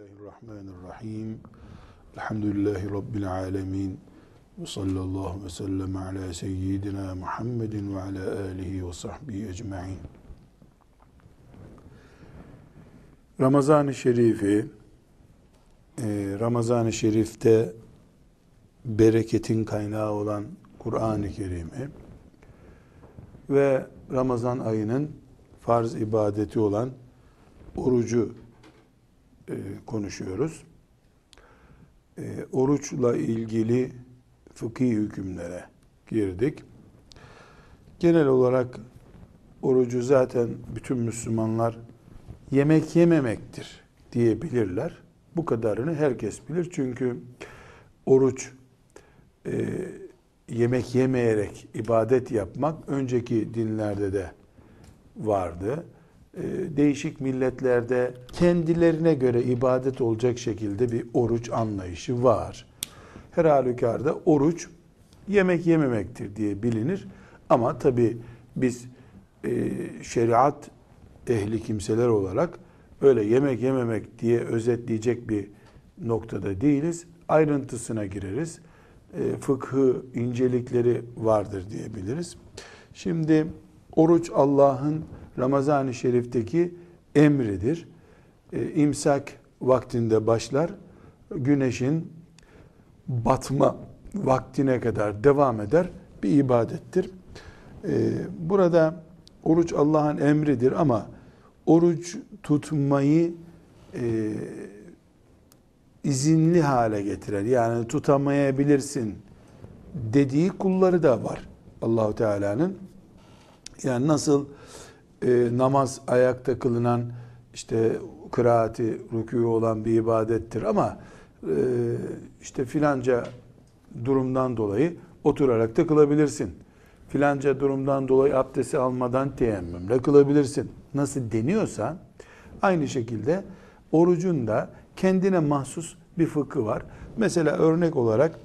Bismillahirrahmanirrahim. Elhamdülillahi Rabbil alemin. Ve sallallahu ve sellem ala seyyidina Muhammedin ve ala alihi ve sahbihi ecma'in. Ramazan-ı Şerifi, e, Ramazan-ı Şerif'te bereketin kaynağı olan Kur'an-ı Kerim'i ve Ramazan ayının farz ibadeti olan orucu e, konuşuyoruz. E, oruçla ilgili fıkhi hükümlere girdik. Genel olarak orucu zaten bütün Müslümanlar yemek yememektir diyebilirler. Bu kadarını herkes bilir. Çünkü oruç e, yemek yemeyerek ibadet yapmak önceki dinlerde de vardı. E, değişik milletlerde kendilerine göre ibadet olacak şekilde bir oruç anlayışı var. Her halükarda oruç yemek yememektir diye bilinir. Ama tabi biz e, şeriat ehli kimseler olarak öyle yemek yememek diye özetleyecek bir noktada değiliz. Ayrıntısına gireriz. E, fıkhı incelikleri vardır diyebiliriz. Şimdi oruç Allah'ın Ramazan-ı Şerif'teki emridir. E, imsak vaktinde başlar. Güneşin batma vaktine kadar devam eder. Bir ibadettir. E, burada oruç Allah'ın emridir ama oruç tutmayı e, izinli hale getiren yani tutamayabilirsin dediği kulları da var Allahu Teala'nın. Yani nasıl e, namaz ayakta kılınan işte kıraati, rükû olan bir ibadettir ama e, işte filanca durumdan dolayı oturarak da kılabilirsin. Filanca durumdan dolayı abdesti almadan teyemmümle kılabilirsin. Nasıl deniyorsa aynı şekilde orucun da kendine mahsus bir fıkı var. Mesela örnek olarak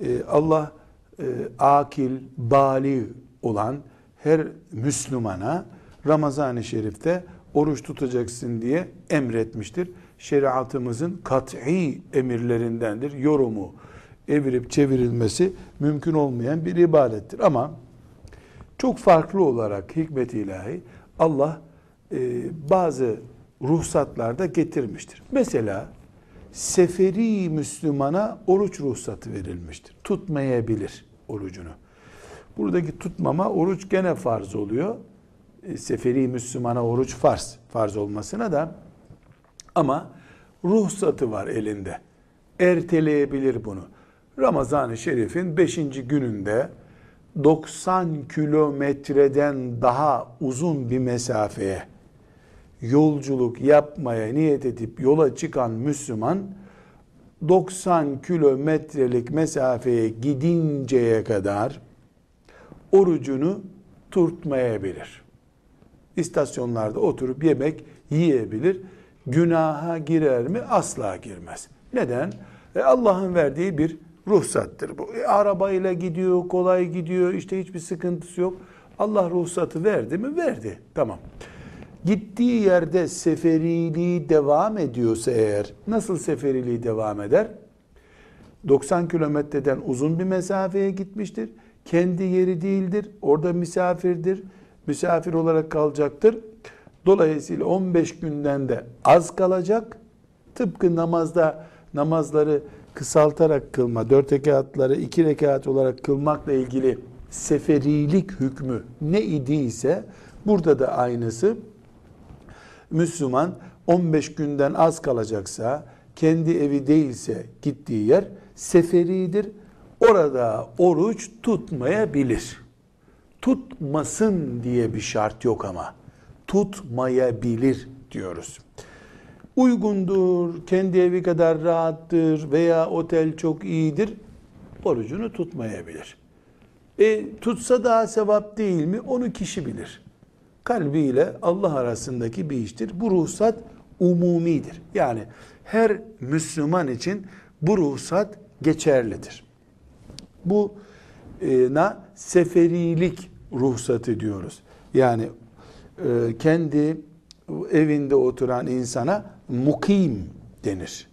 e, Allah e, akil, bali olan her Müslümana Ramazan-ı Şerif'te oruç tutacaksın diye emretmiştir. Şeriatımızın kat'i emirlerindendir. Yorumu, evirip çevirilmesi mümkün olmayan bir ibadettir. Ama çok farklı olarak hikmet ilahi Allah e, bazı ruhsatlarda getirmiştir. Mesela seferi Müslümana oruç ruhsatı verilmiştir. Tutmayabilir orucunu. Buradaki tutmama oruç gene farz oluyor. E, seferi Müslümana oruç farz. Farz olmasına da ama ruhsatı var elinde. Erteleyebilir bunu. Ramazan-ı Şerif'in 5. gününde 90 kilometreden daha uzun bir mesafeye yolculuk yapmaya niyet edip yola çıkan Müslüman 90 kilometrelik mesafeye gidinceye kadar orucunu tutmayabilir. İstasyonlarda oturup yemek yiyebilir. Günaha girer mi? Asla girmez. Neden? E Allah'ın verdiği bir ruhsattır bu. E, arabayla gidiyor, kolay gidiyor, işte hiçbir sıkıntısı yok. Allah ruhsatı verdi mi? Verdi. Tamam. Gittiği yerde seferiliği devam ediyorsa eğer, nasıl seferiliği devam eder? 90 kilometreden uzun bir mesafeye gitmiştir. Kendi yeri değildir. Orada misafirdir. Misafir olarak kalacaktır. Dolayısıyla 15 günden de az kalacak. Tıpkı namazda namazları kısaltarak kılma, 4 rekatları 2 rekat olarak kılmakla ilgili seferilik hükmü ne idiyse burada da aynısı. Müslüman 15 günden az kalacaksa, kendi evi değilse gittiği yer seferidir. Orada oruç tutmayabilir. Tutmasın diye bir şart yok ama. Tutmayabilir diyoruz. Uygundur, kendi evi kadar rahattır veya otel çok iyidir. Orucunu tutmayabilir. E, tutsa daha sevap değil mi? Onu kişi bilir. Kalbiyle Allah arasındaki bir iştir. Bu ruhsat umumidir. Yani her Müslüman için bu ruhsat geçerlidir. Bu e, na seferilik ruhsatı diyoruz. Yani e, kendi evinde oturan insana mukim denir.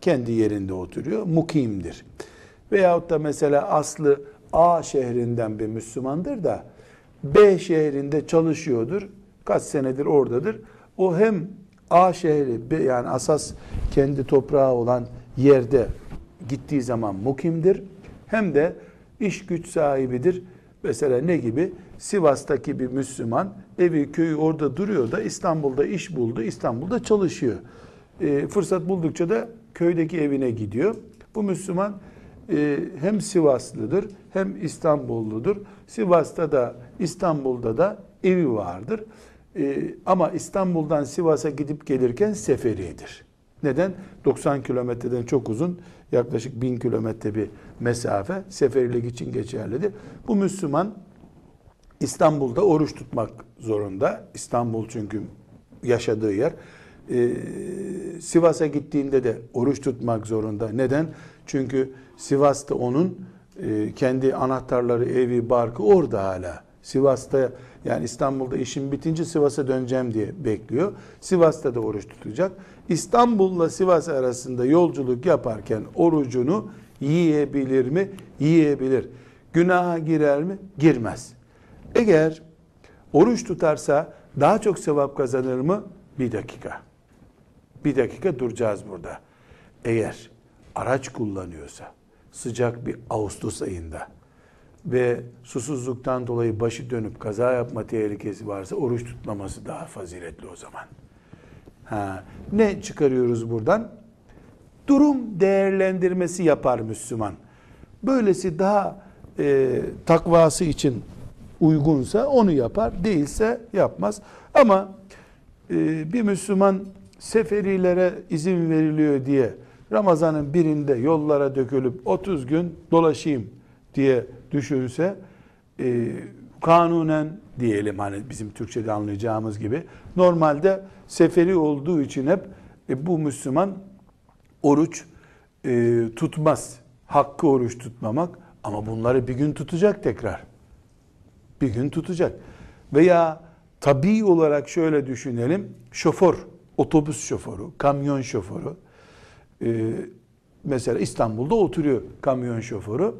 Kendi yerinde oturuyor, mukimdir. Veyahut da mesela aslı A şehrinden bir Müslümandır da B şehrinde çalışıyordur. Kaç senedir oradadır. O hem A şehri yani asas kendi toprağı olan yerde gittiği zaman mukimdir. Hem de iş güç sahibidir. Mesela ne gibi? Sivas'taki bir Müslüman evi köyü orada duruyor da İstanbul'da iş buldu. İstanbul'da çalışıyor. E, fırsat buldukça da köydeki evine gidiyor. Bu Müslüman e, hem Sivaslıdır hem İstanbulludur. Sivas'ta da İstanbul'da da evi vardır. E, ama İstanbul'dan Sivas'a gidip gelirken seferidir. Neden? 90 kilometreden çok uzun, yaklaşık 1000 kilometre bir mesafe seferilik için geçerlidir. Bu Müslüman İstanbul'da oruç tutmak zorunda. İstanbul çünkü yaşadığı yer. Ee, Sivas'a gittiğinde de oruç tutmak zorunda. Neden? Çünkü Sivas'ta onun e, kendi anahtarları, evi, barkı orada hala. Sivas'ta yani İstanbul'da işim bitince Sivas'a döneceğim diye bekliyor. Sivas'ta da oruç tutacak. İstanbul'la Sivas arasında yolculuk yaparken orucunu yiyebilir mi? Yiyebilir. Günaha girer mi? Girmez. Eğer oruç tutarsa daha çok sevap kazanır mı? Bir dakika. Bir dakika duracağız burada. Eğer araç kullanıyorsa sıcak bir Ağustos ayında ve susuzluktan dolayı başı dönüp kaza yapma tehlikesi varsa oruç tutmaması daha faziletli o zaman. Ha, ne çıkarıyoruz buradan? Durum değerlendirmesi yapar Müslüman. Böylesi daha e, takvası için uygunsa onu yapar, değilse yapmaz. Ama e, bir Müslüman seferilere izin veriliyor diye Ramazan'ın birinde yollara dökülüp 30 gün dolaşayım diye düşünse e, kanunen diyelim hani bizim Türkçe'de anlayacağımız gibi normalde seferi olduğu için hep e, bu Müslüman oruç e, tutmaz. Hakkı oruç tutmamak ama bunları bir gün tutacak tekrar. Bir gün tutacak. Veya tabii olarak şöyle düşünelim. Şoför, otobüs şoförü, kamyon şoförü e, mesela İstanbul'da oturuyor kamyon şoförü.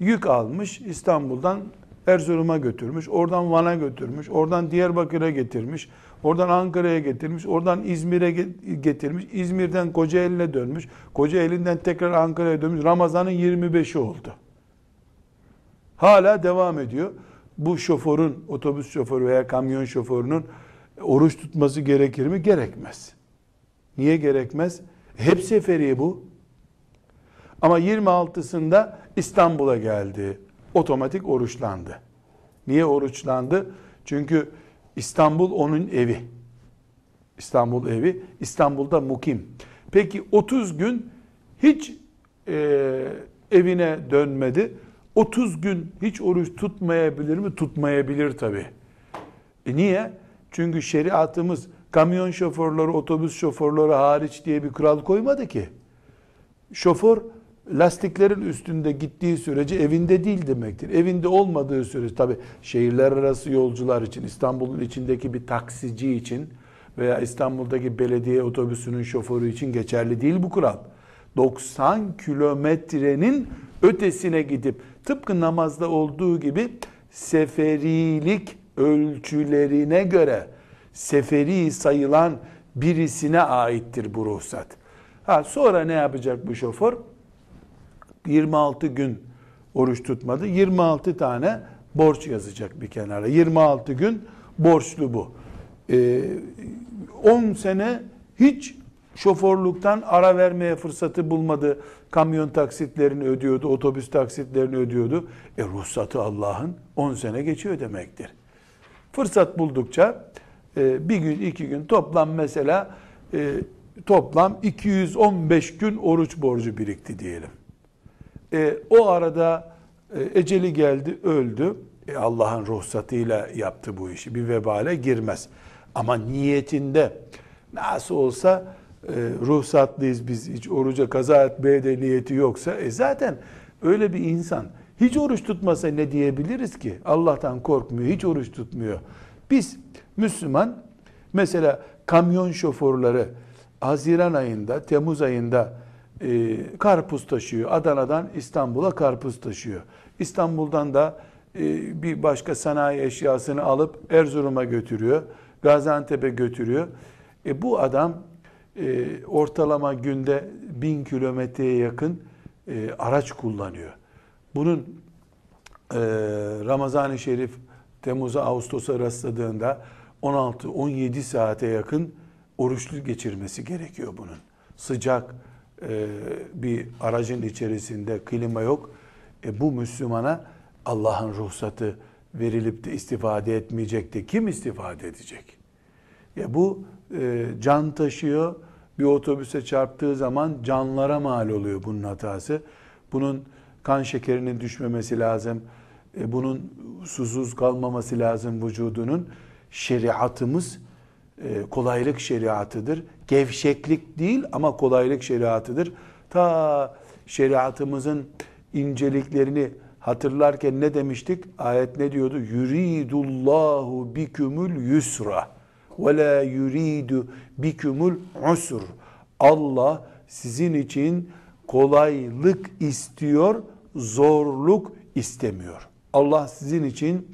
Yük almış İstanbul'dan Erzurum'a götürmüş, oradan Van'a götürmüş, oradan Diyarbakır'a getirmiş, oradan Ankara'ya getirmiş, oradan İzmir'e getirmiş, İzmir'den Kocaeli'ne dönmüş, Kocaeli'nden tekrar Ankara'ya dönmüş. Ramazan'ın 25'i oldu. Hala devam ediyor. Bu şoförün, otobüs şoförü veya kamyon şoförünün oruç tutması gerekir mi? Gerekmez. Niye gerekmez? Hep seferi bu. Ama 26'sında İstanbul'a geldi. Otomatik oruçlandı. Niye oruçlandı? Çünkü İstanbul onun evi. İstanbul evi. İstanbul'da mukim. Peki 30 gün hiç e, evine dönmedi. 30 gün hiç oruç tutmayabilir mi? Tutmayabilir tabi. E niye? Çünkü şeriatımız kamyon şoförleri, otobüs şoförleri hariç diye bir kural koymadı ki. Şoför lastiklerin üstünde gittiği sürece evinde değil demektir. Evinde olmadığı sürece tabi şehirler arası yolcular için, İstanbul'un içindeki bir taksici için veya İstanbul'daki belediye otobüsünün şoförü için geçerli değil bu kural. 90 kilometrenin ötesine gidip tıpkı namazda olduğu gibi seferilik ölçülerine göre seferi sayılan birisine aittir bu ruhsat. Ha sonra ne yapacak bu şoför? 26 gün oruç tutmadı. 26 tane borç yazacak bir kenara. 26 gün borçlu bu. Ee, 10 sene hiç şoförlükten ara vermeye fırsatı bulmadı. Kamyon taksitlerini ödüyordu, otobüs taksitlerini ödüyordu. E ruhsatı Allah'ın 10 sene geçiyor demektir. Fırsat buldukça e, bir gün, iki gün toplam mesela e, toplam 215 gün oruç borcu birikti diyelim. E, o arada eceli geldi, öldü. Allah'ın ruhsatıyla yaptı bu işi. Bir vebale girmez. Ama niyetinde nasıl olsa ruhsatlıyız biz hiç oruca kaza etmeye de niyeti yoksa e zaten öyle bir insan hiç oruç tutmasa ne diyebiliriz ki? Allah'tan korkmuyor, hiç oruç tutmuyor. Biz Müslüman mesela kamyon şoförleri Haziran ayında, Temmuz ayında e, karpuz taşıyor. Adana'dan İstanbul'a karpuz taşıyor. İstanbul'dan da e, bir başka sanayi eşyasını alıp Erzurum'a götürüyor. Gaziantep'e götürüyor. E, bu adam e, ortalama günde bin kilometreye yakın e, araç kullanıyor. Bunun e, Ramazan-ı Şerif Temmuz'a Ağustos'a rastladığında 16-17 saate yakın oruçlu geçirmesi gerekiyor bunun. Sıcak e, bir aracın içerisinde klima yok. E, bu Müslümana Allah'ın ruhsatı verilip de istifade etmeyecek de kim istifade edecek? Ya bu e, can taşıyor. Bir otobüse çarptığı zaman canlara mal oluyor bunun hatası. Bunun kan şekerinin düşmemesi lazım. E, bunun susuz kalmaması lazım vücudunun. Şeriatımız e, kolaylık şeriatıdır. Gevşeklik değil ama kolaylık şeriatıdır. Ta şeriatımızın inceliklerini hatırlarken ne demiştik? Ayet ne diyordu? Yuridullahu bikümül yusra ve la yuridu bikümül usr. Allah sizin için kolaylık istiyor, zorluk istemiyor. Allah sizin için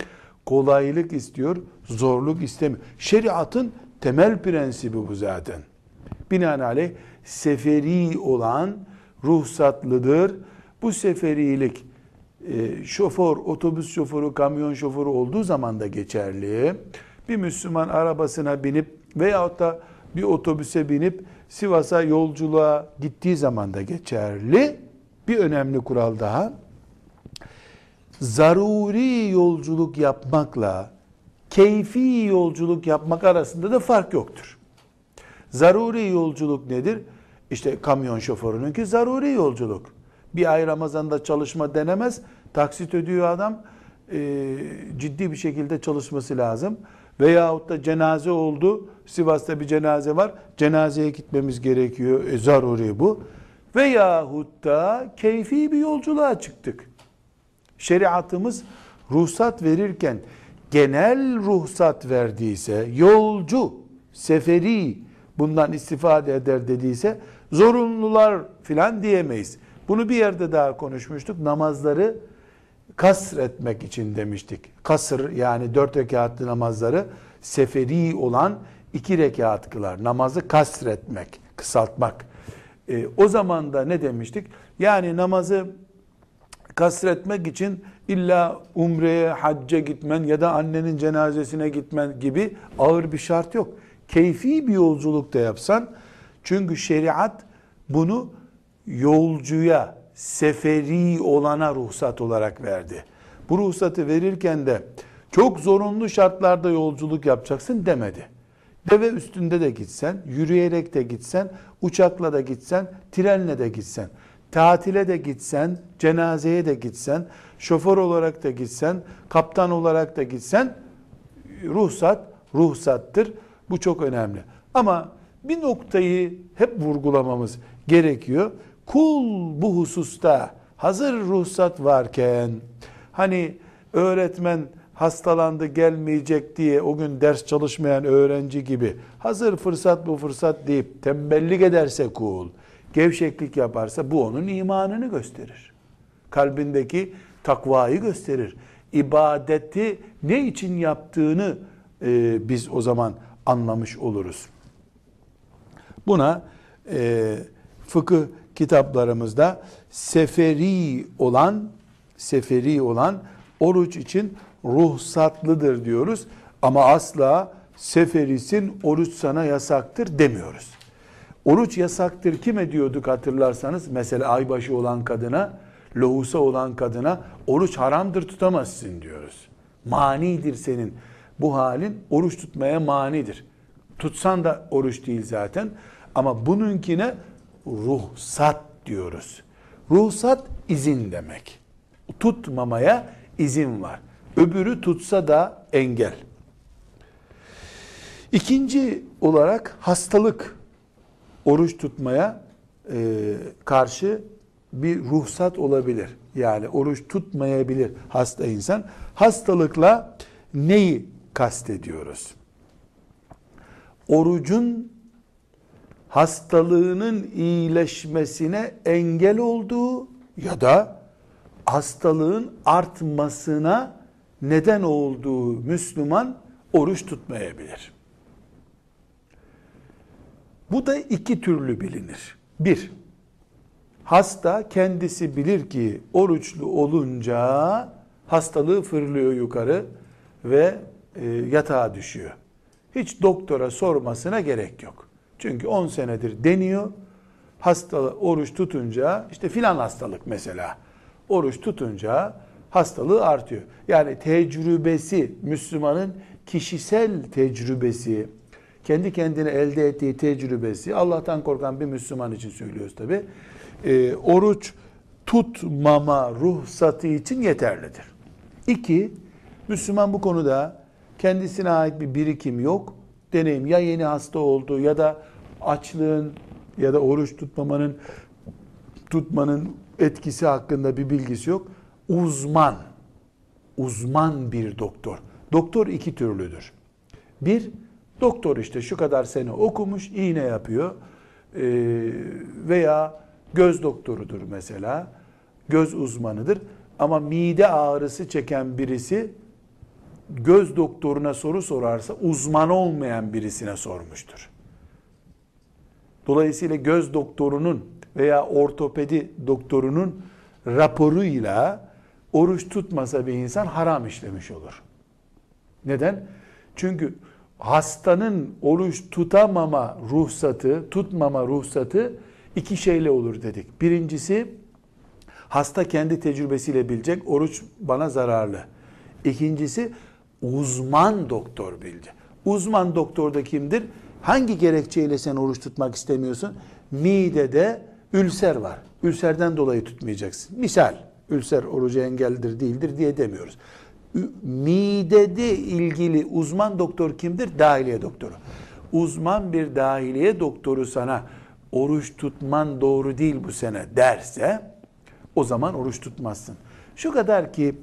kolaylık istiyor, zorluk istemiyor. Şeriatın temel prensibi bu zaten. Binaenaleyh seferi olan ruhsatlıdır. Bu seferilik e, şoför, otobüs şoförü, kamyon şoförü olduğu zaman da geçerli. Bir Müslüman arabasına binip veyahut da bir otobüse binip Sivas'a yolculuğa gittiği zaman da geçerli. Bir önemli kural daha. Zaruri yolculuk yapmakla keyfi yolculuk yapmak arasında da fark yoktur. Zaruri yolculuk nedir? İşte kamyon şoförününki zaruri yolculuk. Bir ay Ramazan'da çalışma denemez. Taksit ödüyor adam. E, ciddi bir şekilde çalışması lazım. Veyahut da cenaze oldu. Sivas'ta bir cenaze var. Cenazeye gitmemiz gerekiyor. E, zaruri bu. Veyahut da keyfi bir yolculuğa çıktık. Şeriatımız ruhsat verirken genel ruhsat verdiyse, yolcu, seferi bundan istifade eder dediyse zorunlular filan diyemeyiz. Bunu bir yerde daha konuşmuştuk. Namazları kasr etmek için demiştik. Kasır yani dört rekatlı namazları seferi olan iki rekat kılar. Namazı kasretmek, kısaltmak. E, o zaman da ne demiştik? Yani namazı kasretmek için illa umreye, hacca gitmen ya da annenin cenazesine gitmen gibi ağır bir şart yok. Keyfi bir yolculuk da yapsan çünkü şeriat bunu yolcuya, seferi olana ruhsat olarak verdi. Bu ruhsatı verirken de çok zorunlu şartlarda yolculuk yapacaksın demedi. Deve üstünde de gitsen, yürüyerek de gitsen, uçakla da gitsen, trenle de gitsen, tatile de gitsen, cenazeye de gitsen, şoför olarak da gitsen, kaptan olarak da gitsen, ruhsat, ruhsattır. Bu çok önemli. Ama bir noktayı hep vurgulamamız gerekiyor. Kul bu hususta hazır ruhsat varken hani öğretmen hastalandı gelmeyecek diye o gün ders çalışmayan öğrenci gibi hazır fırsat bu fırsat deyip tembellik ederse kul, gevşeklik yaparsa bu onun imanını gösterir. Kalbindeki takvayı gösterir. İbadeti ne için yaptığını e, biz o zaman anlamış oluruz. Buna e, fıkıh kitaplarımızda seferi olan seferi olan oruç için ruhsatlıdır diyoruz. Ama asla seferisin oruç sana yasaktır demiyoruz. Oruç yasaktır kime diyorduk hatırlarsanız mesela aybaşı olan kadına, lohusa olan kadına oruç haramdır tutamazsın diyoruz. Manidir senin. Bu halin oruç tutmaya manidir. Tutsan da oruç değil zaten. Ama bununkine ruhsat diyoruz. Ruhsat izin demek. Tutmamaya izin var. Öbürü tutsa da engel. İkinci olarak hastalık oruç tutmaya e, karşı bir ruhsat olabilir. Yani oruç tutmayabilir hasta insan. Hastalıkla neyi kastediyoruz? Orucun hastalığının iyileşmesine engel olduğu ya da hastalığın artmasına neden olduğu Müslüman oruç tutmayabilir. Bu da iki türlü bilinir. Bir, hasta kendisi bilir ki oruçlu olunca hastalığı fırlıyor yukarı ve e, yatağa düşüyor. Hiç doktora sormasına gerek yok. Çünkü 10 senedir deniyor. Hastalığı oruç tutunca işte filan hastalık mesela. Oruç tutunca hastalığı artıyor. Yani tecrübesi Müslümanın kişisel tecrübesi, kendi kendine elde ettiği tecrübesi, Allah'tan korkan bir Müslüman için söylüyoruz tabi. E, oruç tutmama ruhsatı için yeterlidir. İki, Müslüman bu konuda kendisine ait bir birikim yok. Deneyim ya yeni hasta oldu ya da açlığın ya da oruç tutmamanın tutmanın etkisi hakkında bir bilgisi yok. Uzman, uzman bir doktor. Doktor iki türlüdür. Bir, doktor işte şu kadar sene okumuş, iğne yapıyor ee, veya göz doktorudur mesela, göz uzmanıdır. Ama mide ağrısı çeken birisi göz doktoruna soru sorarsa uzman olmayan birisine sormuştur. Dolayısıyla göz doktorunun veya ortopedi doktorunun raporuyla oruç tutmasa bir insan haram işlemiş olur. Neden? Çünkü hastanın oruç tutamama ruhsatı, tutmama ruhsatı iki şeyle olur dedik. Birincisi hasta kendi tecrübesiyle bilecek oruç bana zararlı. İkincisi uzman doktor bildi. Uzman doktor da kimdir? Hangi gerekçeyle sen oruç tutmak istemiyorsun? Midede ülser var. Ülserden dolayı tutmayacaksın. Misal, ülser orucu engeldir değildir diye demiyoruz. Midede ilgili uzman doktor kimdir? Dahiliye doktoru. Uzman bir dahiliye doktoru sana oruç tutman doğru değil bu sene derse o zaman oruç tutmazsın. Şu kadar ki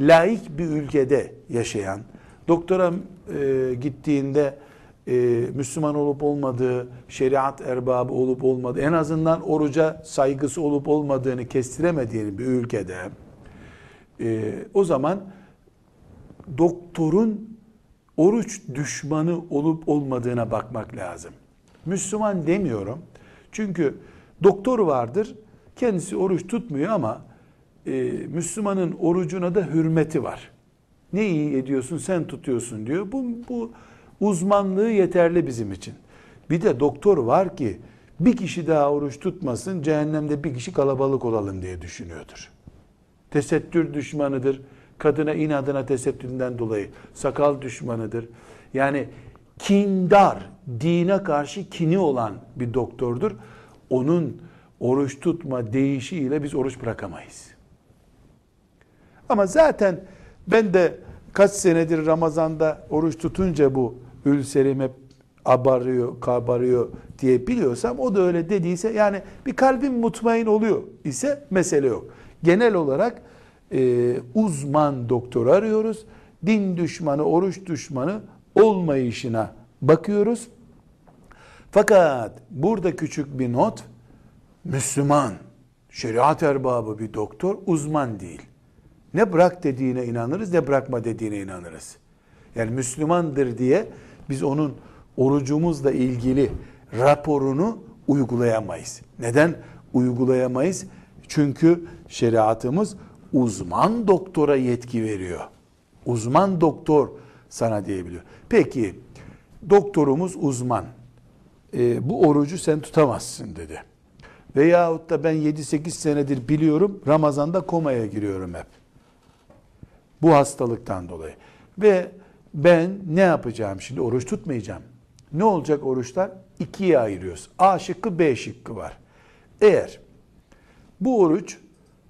laik bir ülkede yaşayan, doktora e, gittiğinde e, Müslüman olup olmadığı, şeriat erbabı olup olmadığı, en azından oruca saygısı olup olmadığını kestiremediğini bir ülkede, e, o zaman doktorun oruç düşmanı olup olmadığına bakmak lazım. Müslüman demiyorum. Çünkü doktor vardır, kendisi oruç tutmuyor ama e, Müslümanın orucuna da hürmeti var. Ne iyi ediyorsun sen tutuyorsun diyor. Bu, bu uzmanlığı yeterli bizim için. Bir de doktor var ki bir kişi daha oruç tutmasın cehennemde bir kişi kalabalık olalım diye düşünüyordur. Tesettür düşmanıdır. Kadına inadına tesettüründen dolayı sakal düşmanıdır. Yani kindar, dine karşı kini olan bir doktordur. Onun oruç tutma deyişiyle biz oruç bırakamayız. Ama zaten ben de kaç senedir Ramazan'da oruç tutunca bu ülserim hep abarıyor, kabarıyor diye biliyorsam o da öyle dediyse yani bir kalbim mutmain oluyor ise mesele yok. Genel olarak e, uzman doktor arıyoruz. Din düşmanı, oruç düşmanı olmayışına bakıyoruz. Fakat burada küçük bir not Müslüman, şeriat erbabı bir doktor uzman değil. Ne bırak dediğine inanırız ne bırakma dediğine inanırız. Yani Müslümandır diye biz onun orucumuzla ilgili raporunu uygulayamayız. Neden uygulayamayız? Çünkü şeriatımız uzman doktora yetki veriyor. Uzman doktor sana diyebiliyor. Peki doktorumuz uzman. E, bu orucu sen tutamazsın dedi. Veyahut da ben 7-8 senedir biliyorum Ramazan'da komaya giriyorum hep. Bu hastalıktan dolayı. Ve ben ne yapacağım şimdi? Oruç tutmayacağım. Ne olacak oruçlar? İkiye ayırıyoruz. A şıkkı B şıkkı var. Eğer bu oruç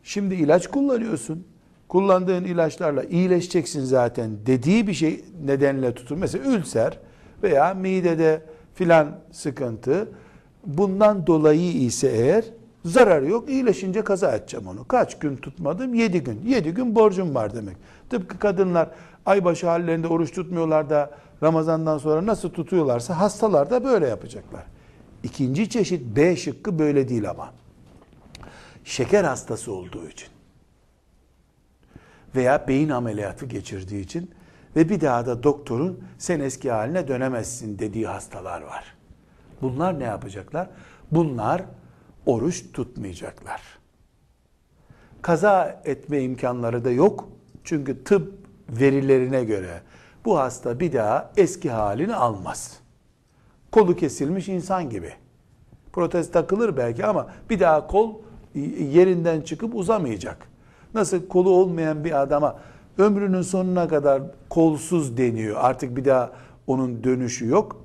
şimdi ilaç kullanıyorsun. Kullandığın ilaçlarla iyileşeceksin zaten dediği bir şey nedenle tutun. Mesela ülser veya midede filan sıkıntı bundan dolayı ise eğer zararı yok. İyileşince kaza edeceğim onu. Kaç gün tutmadım? Yedi gün. Yedi gün borcum var demek. Tıpkı kadınlar aybaşı hallerinde oruç tutmuyorlar da Ramazandan sonra nasıl tutuyorlarsa hastalar da böyle yapacaklar. İkinci çeşit B şıkkı böyle değil ama. Şeker hastası olduğu için veya beyin ameliyatı geçirdiği için ve bir daha da doktorun sen eski haline dönemezsin dediği hastalar var. Bunlar ne yapacaklar? Bunlar oruç tutmayacaklar. Kaza etme imkanları da yok. Çünkü tıp verilerine göre bu hasta bir daha eski halini almaz. Kolu kesilmiş insan gibi. Protez takılır belki ama bir daha kol yerinden çıkıp uzamayacak. Nasıl kolu olmayan bir adama ömrünün sonuna kadar kolsuz deniyor. Artık bir daha onun dönüşü yok.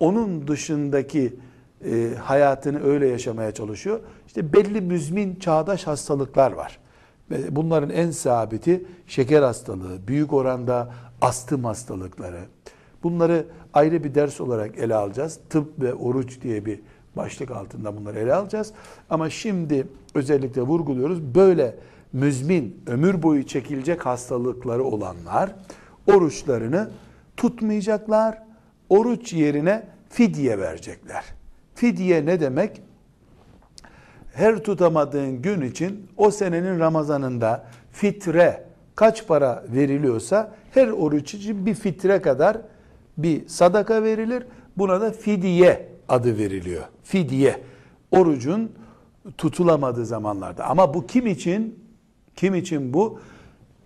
Onun dışındaki e, hayatını öyle yaşamaya çalışıyor. İşte belli müzmin çağdaş hastalıklar var. Bunların en sabiti şeker hastalığı, büyük oranda astım hastalıkları. Bunları ayrı bir ders olarak ele alacağız. Tıp ve oruç diye bir başlık altında bunları ele alacağız. Ama şimdi özellikle vurguluyoruz. Böyle müzmin, ömür boyu çekilecek hastalıkları olanlar oruçlarını tutmayacaklar. Oruç yerine fidye verecekler. Fidye ne demek? Her tutamadığın gün için o senenin Ramazanında fitre kaç para veriliyorsa her oruç için bir fitre kadar bir sadaka verilir. Buna da fidye adı veriliyor. Fidye. Orucun tutulamadığı zamanlarda. Ama bu kim için? Kim için bu?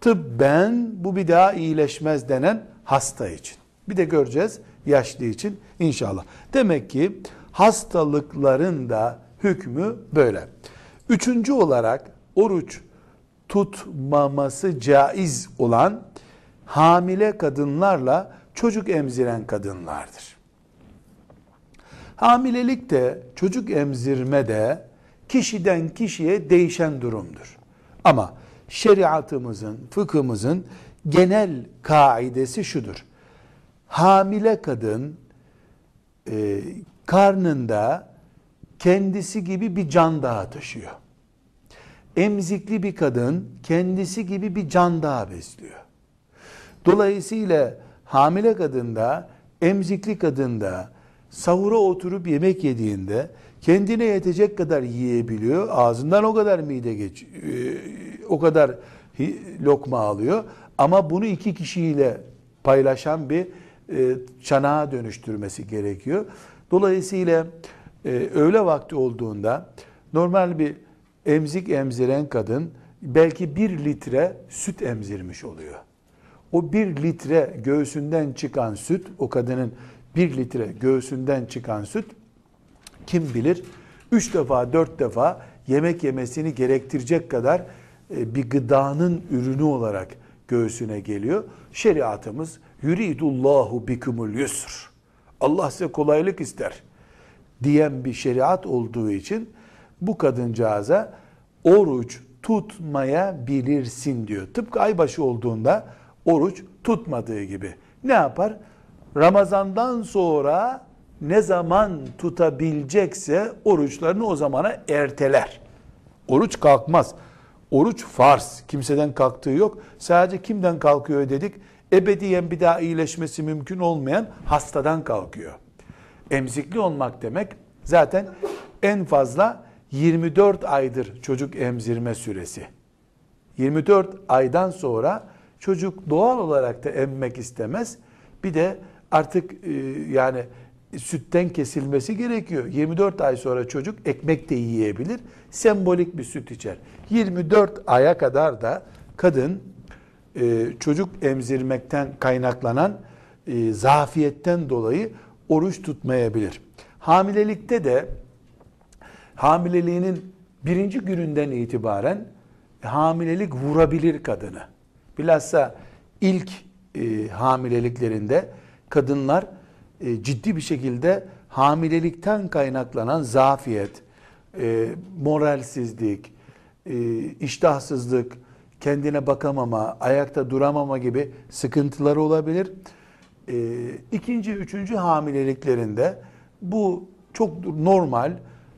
Tıbben bu bir daha iyileşmez denen hasta için. Bir de göreceğiz yaşlı için inşallah. Demek ki hastalıkların da hükmü böyle. Üçüncü olarak oruç tutmaması caiz olan hamile kadınlarla çocuk emziren kadınlardır. Hamilelik de çocuk emzirme de kişiden kişiye değişen durumdur. Ama şeriatımızın, fıkhımızın genel kaidesi şudur. Hamile kadın e, karnında kendisi gibi bir can daha taşıyor. Emzikli bir kadın kendisi gibi bir can daha besliyor. Dolayısıyla hamile kadında, emzikli kadında sahura oturup yemek yediğinde kendine yetecek kadar yiyebiliyor. Ağzından o kadar mide geç, e, o kadar lokma alıyor. Ama bunu iki kişiyle paylaşan bir e, çanağa dönüştürmesi gerekiyor. Dolayısıyla e, öğle vakti olduğunda normal bir emzik emziren kadın belki bir litre süt emzirmiş oluyor. O bir litre göğsünden çıkan süt, o kadının bir litre göğsünden çıkan süt kim bilir üç defa dört defa yemek yemesini gerektirecek kadar e, bir gıdanın ürünü olarak göğsüne geliyor. Şeriatımız yuridullahu bikumul yusr. Allah size kolaylık ister diyen bir şeriat olduğu için bu kadıncağıza oruç tutmaya bilirsin diyor. Tıpkı aybaşı olduğunda oruç tutmadığı gibi. Ne yapar? Ramazandan sonra ne zaman tutabilecekse oruçlarını o zamana erteler. Oruç kalkmaz. Oruç farz. Kimseden kalktığı yok. Sadece kimden kalkıyor dedik? Ebediyen bir daha iyileşmesi mümkün olmayan hastadan kalkıyor. Emzikli olmak demek zaten en fazla 24 aydır çocuk emzirme süresi. 24 aydan sonra çocuk doğal olarak da emmek istemez. Bir de artık e, yani sütten kesilmesi gerekiyor. 24 ay sonra çocuk ekmek de yiyebilir. Sembolik bir süt içer. 24 aya kadar da kadın e, çocuk emzirmekten kaynaklanan e, zafiyetten dolayı oruç tutmayabilir. Hamilelikte de hamileliğinin birinci gününden itibaren hamilelik vurabilir kadını. Bilhassa ilk e, hamileliklerinde kadınlar e, ciddi bir şekilde hamilelikten kaynaklanan zafiyet, e, moralsizlik, e, iştahsızlık, kendine bakamama, ayakta duramama gibi sıkıntıları olabilir. E, ikinci, üçüncü hamileliklerinde bu çok normal,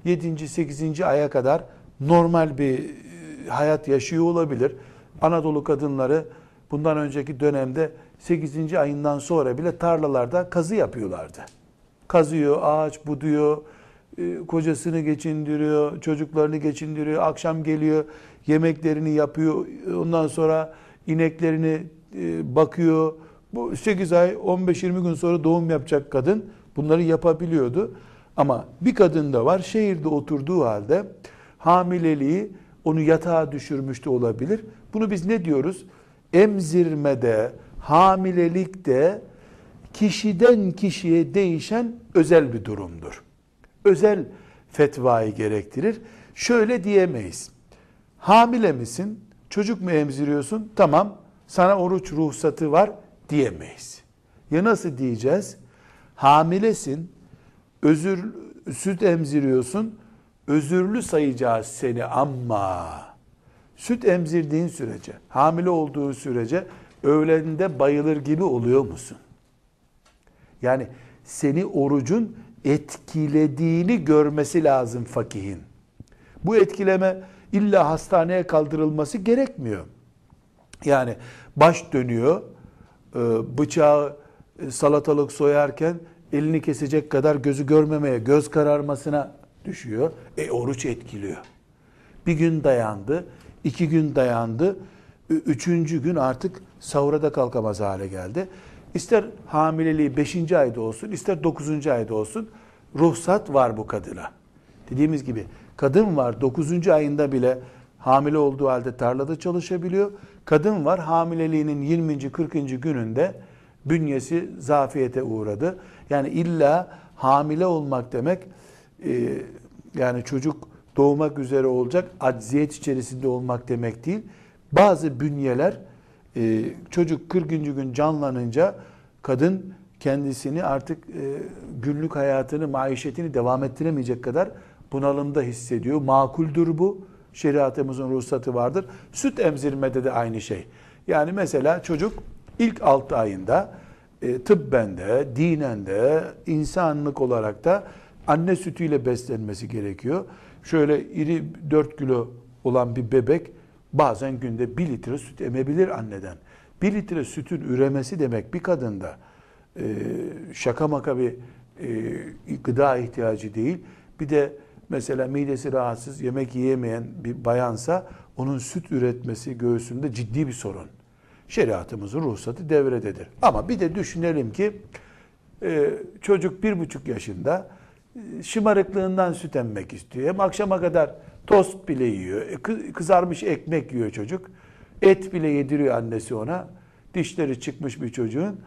7. 8. aya kadar normal bir e, hayat yaşıyor olabilir. Anadolu kadınları bundan önceki dönemde 8. ayından sonra bile tarlalarda kazı yapıyorlardı. Kazıyor, ağaç buduyor, e, kocasını geçindiriyor, çocuklarını geçindiriyor, akşam geliyor, yemeklerini yapıyor, ondan sonra ineklerini bakıyor. Bu 8 ay 15-20 gün sonra doğum yapacak kadın bunları yapabiliyordu. Ama bir kadın da var şehirde oturduğu halde hamileliği onu yatağa düşürmüş de olabilir. Bunu biz ne diyoruz? Emzirmede, hamilelikte kişiden kişiye değişen özel bir durumdur. Özel fetvayı gerektirir. Şöyle diyemeyiz. Hamile misin? Çocuk mu emziriyorsun? Tamam. Sana oruç ruhsatı var diyemeyiz. Ya nasıl diyeceğiz? Hamilesin, özür süt emziriyorsun, özürlü sayacağız seni ama süt emzirdiğin sürece, hamile olduğu sürece öğlende bayılır gibi oluyor musun? Yani seni orucun etkilediğini görmesi lazım fakihin. Bu etkileme illa hastaneye kaldırılması gerekmiyor. Yani baş dönüyor, bıçağı e, salatalık soyarken elini kesecek kadar gözü görmemeye, göz kararmasına düşüyor. E oruç etkiliyor. Bir gün dayandı, iki gün dayandı, üçüncü gün artık sahura da kalkamaz hale geldi. İster hamileliği beşinci ayda olsun, ister dokuzuncu ayda olsun ruhsat var bu kadına. Dediğimiz gibi kadın var dokuzuncu ayında bile hamile olduğu halde tarlada çalışabiliyor. Kadın var hamileliğinin 20. 40. gününde bünyesi zafiyete uğradı. Yani illa hamile olmak demek e, yani çocuk doğmak üzere olacak acziyet içerisinde olmak demek değil. Bazı bünyeler e, çocuk 40. gün canlanınca kadın kendisini artık e, günlük hayatını, maişetini devam ettiremeyecek kadar bunalımda hissediyor. Makuldür bu. Şeriatımızın ruhsatı vardır. Süt emzirmede de aynı şey. Yani mesela çocuk ilk 6 ayında e, tıbben de, dinen de, insanlık olarak da anne sütüyle beslenmesi gerekiyor. Şöyle iri 4 kilo olan bir bebek bazen günde 1 litre süt emebilir anneden. 1 litre sütün üremesi demek bir kadında e, şaka maka bir e, gıda ihtiyacı değil. Bir de mesela midesi rahatsız, yemek yiyemeyen bir bayansa onun süt üretmesi göğsünde ciddi bir sorun. Şeriatımızın ruhsatı devrededir. Ama bir de düşünelim ki e, çocuk bir buçuk yaşında e, şımarıklığından süt emmek istiyor. Hem akşama kadar tost bile yiyor. E, kızarmış ekmek yiyor çocuk. Et bile yediriyor annesi ona. Dişleri çıkmış bir çocuğun.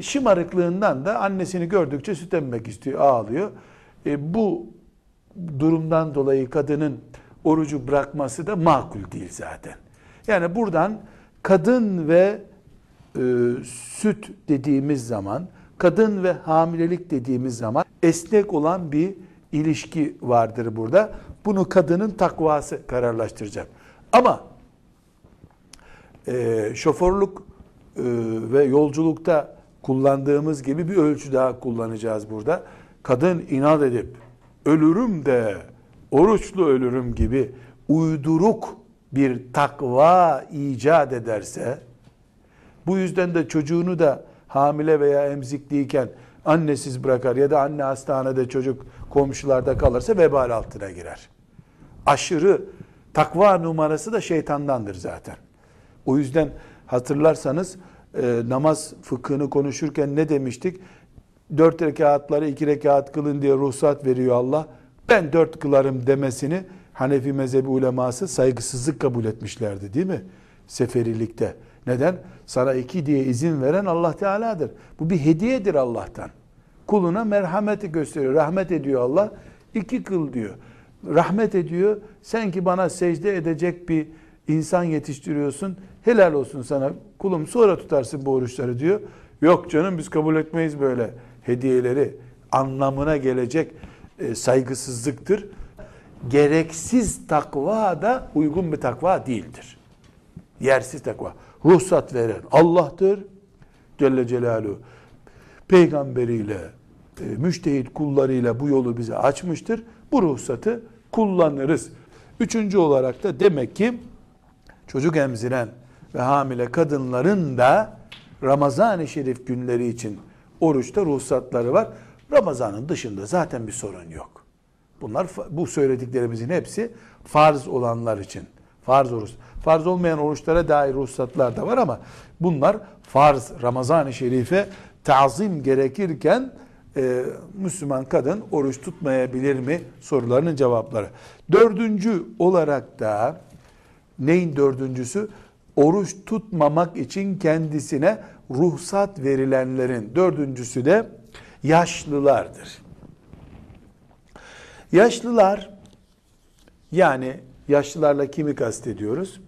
Şımarıklığından da annesini gördükçe süt emmek istiyor, ağlıyor. Bu durumdan dolayı kadının orucu bırakması da makul değil zaten. Yani buradan kadın ve e, süt dediğimiz zaman, kadın ve hamilelik dediğimiz zaman esnek olan bir ilişki vardır burada. Bunu kadının takvası kararlaştıracak. Ama e, şoförlük e, ve yolculukta kullandığımız gibi bir ölçü daha kullanacağız burada. Kadın inat edip ölürüm de oruçlu ölürüm gibi uyduruk bir takva icat ederse bu yüzden de çocuğunu da hamile veya emzikliyken annesiz bırakar ya da anne hastanede çocuk komşularda kalırsa vebal altına girer. Aşırı takva numarası da şeytandandır zaten. O yüzden hatırlarsanız e, namaz fıkhını konuşurken ne demiştik? Dört rekatları iki rekat kılın diye ruhsat veriyor Allah. Ben dört kılarım demesini Hanefi mezhebi uleması saygısızlık kabul etmişlerdi değil mi? Seferilikte. Neden? Sana iki diye izin veren Allah Teala'dır. Bu bir hediyedir Allah'tan. Kuluna merhameti gösteriyor. Rahmet ediyor Allah. İki kıl diyor. Rahmet ediyor. Sen ki bana secde edecek bir insan yetiştiriyorsun. Helal olsun sana kulum sonra tutarsın bu oruçları diyor. Yok canım biz kabul etmeyiz böyle hediyeleri anlamına gelecek e, saygısızlıktır. Gereksiz takva da uygun bir takva değildir. Yersiz takva. Ruhsat veren Allah'tır. Celle Celaluhu. Peygamberiyle, e, müştehit kullarıyla bu yolu bize açmıştır. Bu ruhsatı kullanırız. Üçüncü olarak da demek ki çocuk emziren ve hamile kadınların da Ramazan-ı Şerif günleri için oruçta ruhsatları var. Ramazanın dışında zaten bir sorun yok. Bunlar bu söylediklerimizin hepsi farz olanlar için. Farz oruç. Farz olmayan oruçlara dair ruhsatlar da var ama bunlar farz Ramazan-ı Şerif'e tazim gerekirken e, Müslüman kadın oruç tutmayabilir mi sorularının cevapları. Dördüncü olarak da neyin dördüncüsü? Oruç tutmamak için kendisine ruhsat verilenlerin dördüncüsü de yaşlılardır. Yaşlılar yani yaşlılarla kimi kastediyoruz?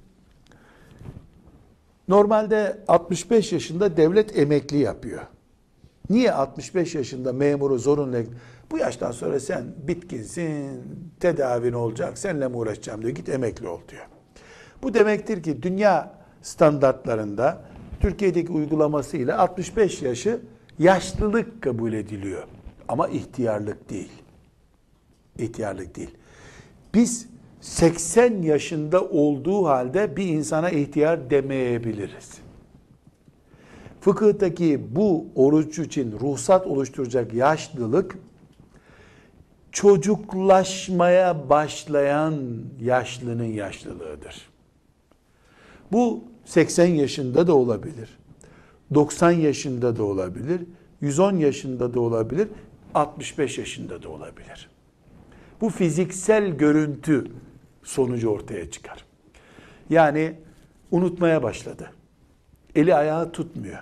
Normalde 65 yaşında devlet emekli yapıyor. Niye 65 yaşında memuru zorunlu bu yaştan sonra sen bitkinsin, tedavin olacak, seninle mi uğraşacağım diyor, git emekli ol diyor. Bu demektir ki dünya standartlarında Türkiye'deki uygulamasıyla 65 yaşı yaşlılık kabul ediliyor. Ama ihtiyarlık değil. İhtiyarlık değil. Biz 80 yaşında olduğu halde bir insana ihtiyar demeyebiliriz. Fıkıhtaki bu oruç için ruhsat oluşturacak yaşlılık çocuklaşmaya başlayan yaşlının yaşlılığıdır. Bu 80 yaşında da olabilir. 90 yaşında da olabilir. 110 yaşında da olabilir. 65 yaşında da olabilir. Bu fiziksel görüntü sonucu ortaya çıkar. Yani unutmaya başladı. Eli ayağı tutmuyor.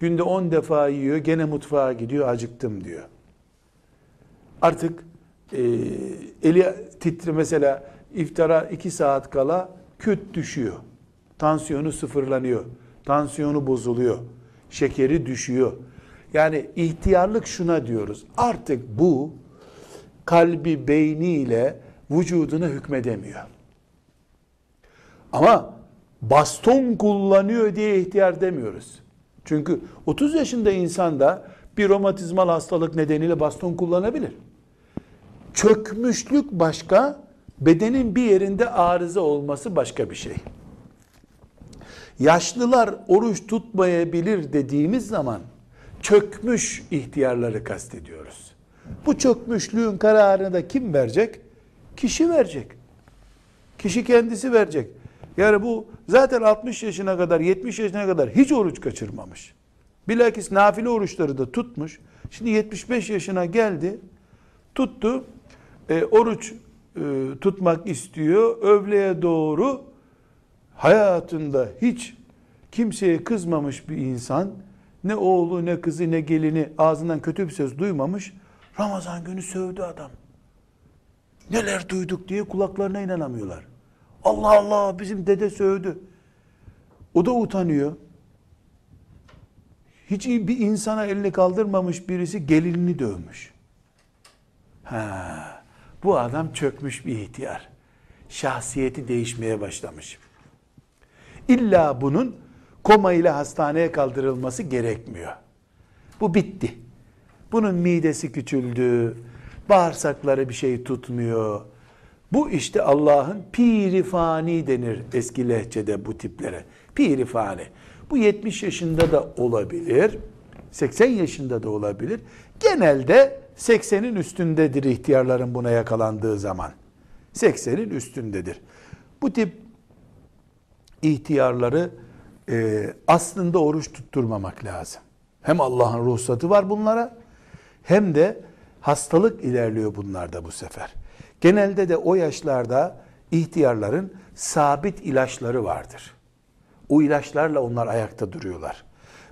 Günde 10 defa yiyor, gene mutfağa gidiyor, acıktım diyor. Artık e, eli titre mesela iftara 2 saat kala küt düşüyor. Tansiyonu sıfırlanıyor. Tansiyonu bozuluyor. Şekeri düşüyor. Yani ihtiyarlık şuna diyoruz. Artık bu kalbi beyniyle vücuduna hükmedemiyor. Ama baston kullanıyor diye ihtiyar demiyoruz. Çünkü 30 yaşında insan da bir romatizmal hastalık nedeniyle baston kullanabilir. Çökmüşlük başka, bedenin bir yerinde arıza olması başka bir şey. Yaşlılar oruç tutmayabilir dediğimiz zaman çökmüş ihtiyarları kastediyoruz. Bu çökmüşlüğün kararını da kim verecek? Kişi verecek. Kişi kendisi verecek. Yani bu zaten 60 yaşına kadar 70 yaşına kadar hiç oruç kaçırmamış. Bilakis nafile oruçları da tutmuş. Şimdi 75 yaşına geldi. Tuttu. E, oruç e, tutmak istiyor. Övleye doğru hayatında hiç kimseye kızmamış bir insan ne oğlu ne kızı ne gelini ağzından kötü bir söz duymamış. Ramazan günü sövdü adam. Neler duyduk diye kulaklarına inanamıyorlar. Allah Allah bizim dede sövdü. O da utanıyor. Hiç bir insana elini kaldırmamış birisi gelinini dövmüş. Ha, bu adam çökmüş bir ihtiyar. Şahsiyeti değişmeye başlamış. İlla bunun koma ile hastaneye kaldırılması gerekmiyor. Bu bitti. Bunun midesi küçüldü, bağırsakları bir şey tutmuyor. Bu işte Allah'ın pirifani denir eski lehçede bu tiplere. Pirifani. Bu 70 yaşında da olabilir, 80 yaşında da olabilir. Genelde 80'in üstündedir ihtiyarların buna yakalandığı zaman. 80'in üstündedir. Bu tip ihtiyarları e, aslında oruç tutturmamak lazım. Hem Allah'ın ruhsatı var bunlara hem de hastalık ilerliyor bunlarda bu sefer. Genelde de o yaşlarda ihtiyarların sabit ilaçları vardır. O ilaçlarla onlar ayakta duruyorlar.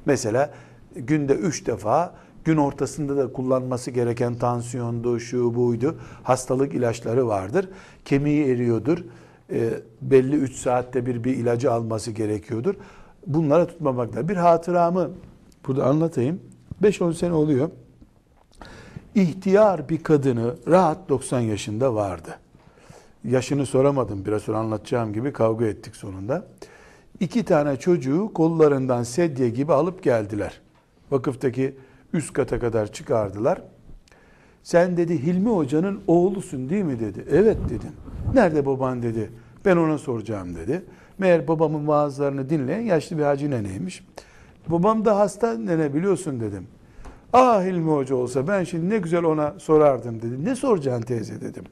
Mesela günde üç defa gün ortasında da kullanması gereken tansiyondu, şu buydu. Hastalık ilaçları vardır. Kemiği eriyordur. E, belli 3 saatte bir bir ilacı alması gerekiyordur. Bunlara tutmamakla. Bir hatıramı burada anlatayım. 5-10 sene oluyor. İhtiyar bir kadını rahat 90 yaşında vardı. Yaşını soramadım biraz sonra anlatacağım gibi kavga ettik sonunda. İki tane çocuğu kollarından sedye gibi alıp geldiler. Vakıftaki üst kata kadar çıkardılar. Sen dedi Hilmi Hoca'nın oğlusun değil mi dedi. Evet dedim. Nerede baban dedi. Ben ona soracağım dedi. Meğer babamın vaazlarını dinleyen yaşlı bir hacı neneymiş. Babam da hasta nene biliyorsun dedim. Ah Hilmi Hoca olsa ben şimdi ne güzel ona sorardım dedi. Ne soracaksın teyze dedim.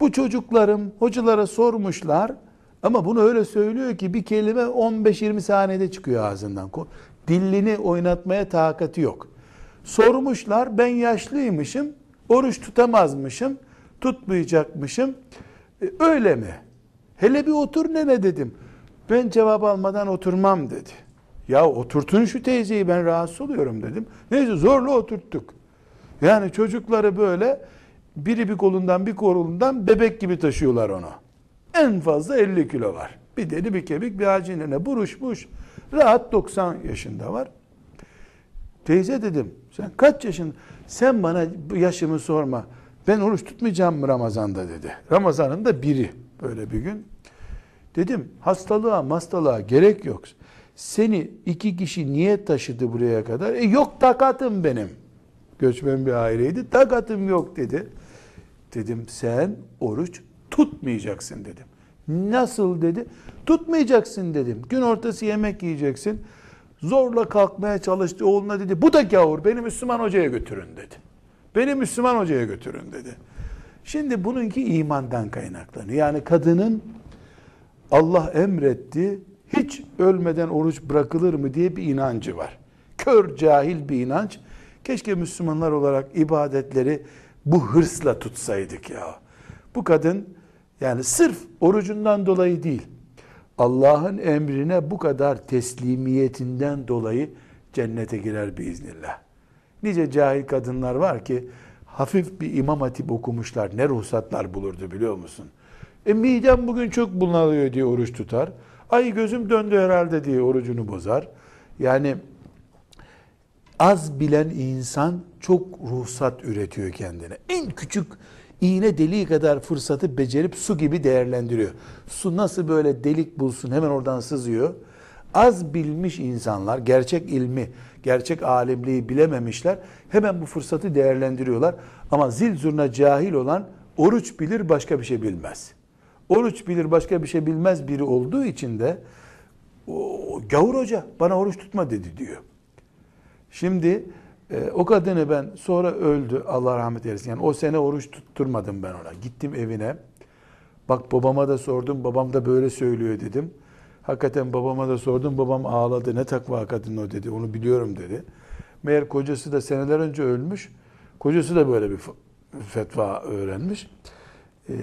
Bu çocuklarım hocalara sormuşlar ama bunu öyle söylüyor ki bir kelime 15-20 saniyede çıkıyor ağzından. Dillini oynatmaya takati yok. Sormuşlar ben yaşlıymışım, oruç tutamazmışım, tutmayacakmışım. E, öyle mi? Hele bir otur nene dedim. Ben cevap almadan oturmam dedi. Ya oturtun şu teyzeyi ben rahatsız oluyorum dedim. Neyse zorla oturttuk. Yani çocukları böyle biri bir kolundan bir kolundan bebek gibi taşıyorlar onu. En fazla 50 kilo var. Bir deli bir kemik bir acinene buruşmuş. Rahat 90 yaşında var. Teyze dedim sen kaç yaşın? Sen bana bu yaşımı sorma. Ben oruç tutmayacağım mı Ramazan'da dedi. Ramazan'ın da biri böyle bir gün. Dedim hastalığa hastalığa gerek yok. Seni iki kişi niye taşıdı buraya kadar? E yok takatım benim. Göçmen bir aileydi. Takatım yok dedi. Dedim sen oruç tutmayacaksın dedim. Nasıl dedi? Tutmayacaksın dedim. Gün ortası yemek yiyeceksin. Zorla kalkmaya çalıştı oğluna dedi. Bu da gavur beni Müslüman hocaya götürün dedi. Beni Müslüman hocaya götürün dedi. Şimdi bununki imandan kaynaklanıyor. Yani kadının Allah emretti, hiç ölmeden oruç bırakılır mı diye bir inancı var. Kör cahil bir inanç. Keşke Müslümanlar olarak ibadetleri bu hırsla tutsaydık ya. Bu kadın yani sırf orucundan dolayı değil, Allah'ın emrine bu kadar teslimiyetinden dolayı cennete girer biiznillah. Nice cahil kadınlar var ki hafif bir imam hatip okumuşlar. Ne ruhsatlar bulurdu biliyor musun? E midem bugün çok bunalıyor diye oruç tutar. Ay gözüm döndü herhalde diye orucunu bozar. Yani az bilen insan çok ruhsat üretiyor kendine. En küçük iğne deliği kadar fırsatı becerip su gibi değerlendiriyor. Su nasıl böyle delik bulsun hemen oradan sızıyor. Az bilmiş insanlar gerçek ilmi, gerçek alimliği bilememişler. Hemen bu fırsatı değerlendiriyorlar. Ama zil zurna cahil olan oruç bilir başka bir şey bilmez. Oruç bilir başka bir şey bilmez biri olduğu için de o, gavur hoca bana oruç tutma dedi diyor. Şimdi e, o kadını ben sonra öldü Allah rahmet eylesin. Yani o sene oruç tutturmadım ben ona. Gittim evine. Bak babama da sordum. Babam da böyle söylüyor dedim. Hakikaten babama da sordum. Babam ağladı. Ne takva kadın o dedi. Onu biliyorum dedi. Meğer kocası da seneler önce ölmüş. Kocası da böyle bir fetva öğrenmiş. Ee,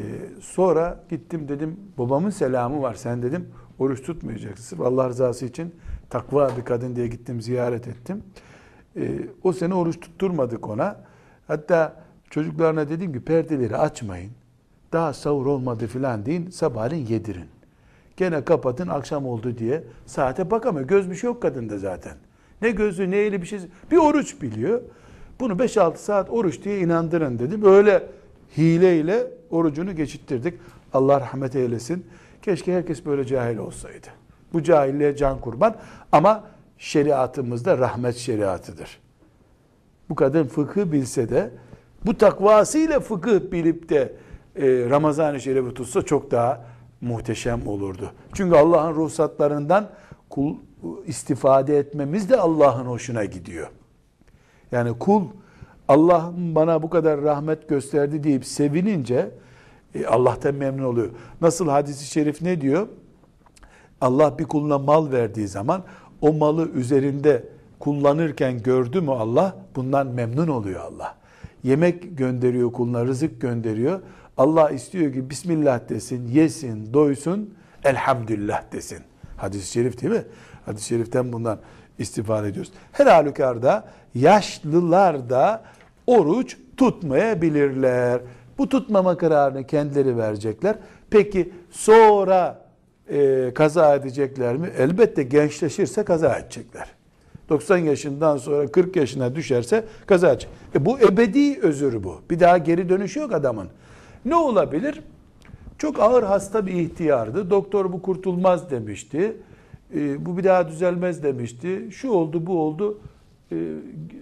sonra gittim dedim babamın selamı var sen dedim oruç tutmayacaksın. Allah rızası için takva bir kadın diye gittim ziyaret ettim. Ee, o sene oruç tutturmadık ona. Hatta çocuklarına dedim ki perdeleri açmayın. Daha sahur olmadı filan deyin sabahleyin yedirin. Gene kapatın akşam oldu diye saate bakamıyor. Göz bir şey yok kadında zaten. Ne gözü ne eli bir şey. Bir oruç biliyor. Bunu 5-6 saat oruç diye inandırın dedim. Öyle hileyle orucunu geçittirdik. Allah rahmet eylesin. Keşke herkes böyle cahil olsaydı. Bu cahilliğe can kurban. Ama şeriatımızda rahmet şeriatıdır. Bu kadın fıkıh bilse de bu takvasıyla fıkıh bilip de e, Ramazan-ı Şerif'i tutsa çok daha muhteşem olurdu. Çünkü Allah'ın ruhsatlarından kul istifade etmemiz de Allah'ın hoşuna gidiyor. Yani kul Allah bana bu kadar rahmet gösterdi deyip sevinince e, Allah'tan memnun oluyor. Nasıl hadisi şerif ne diyor? Allah bir kuluna mal verdiği zaman o malı üzerinde kullanırken gördü mü Allah? Bundan memnun oluyor Allah. Yemek gönderiyor kuluna, rızık gönderiyor. Allah istiyor ki Bismillah desin, yesin, doysun, elhamdülillah desin. Hadis-i şerif değil mi? Hadis-i şeriften bundan istifade ediyoruz. Her halükarda yaşlılar da oruç tutmayabilirler. Bu tutmama kararını kendileri verecekler. Peki sonra e, kaza edecekler mi? Elbette gençleşirse kaza edecekler. 90 yaşından sonra 40 yaşına düşerse kaza edecek. E bu ebedi özür bu. Bir daha geri dönüşü yok adamın. Ne olabilir? Çok ağır hasta bir ihtiyardı. Doktor bu kurtulmaz demişti. E, bu bir daha düzelmez demişti. Şu oldu bu oldu. E,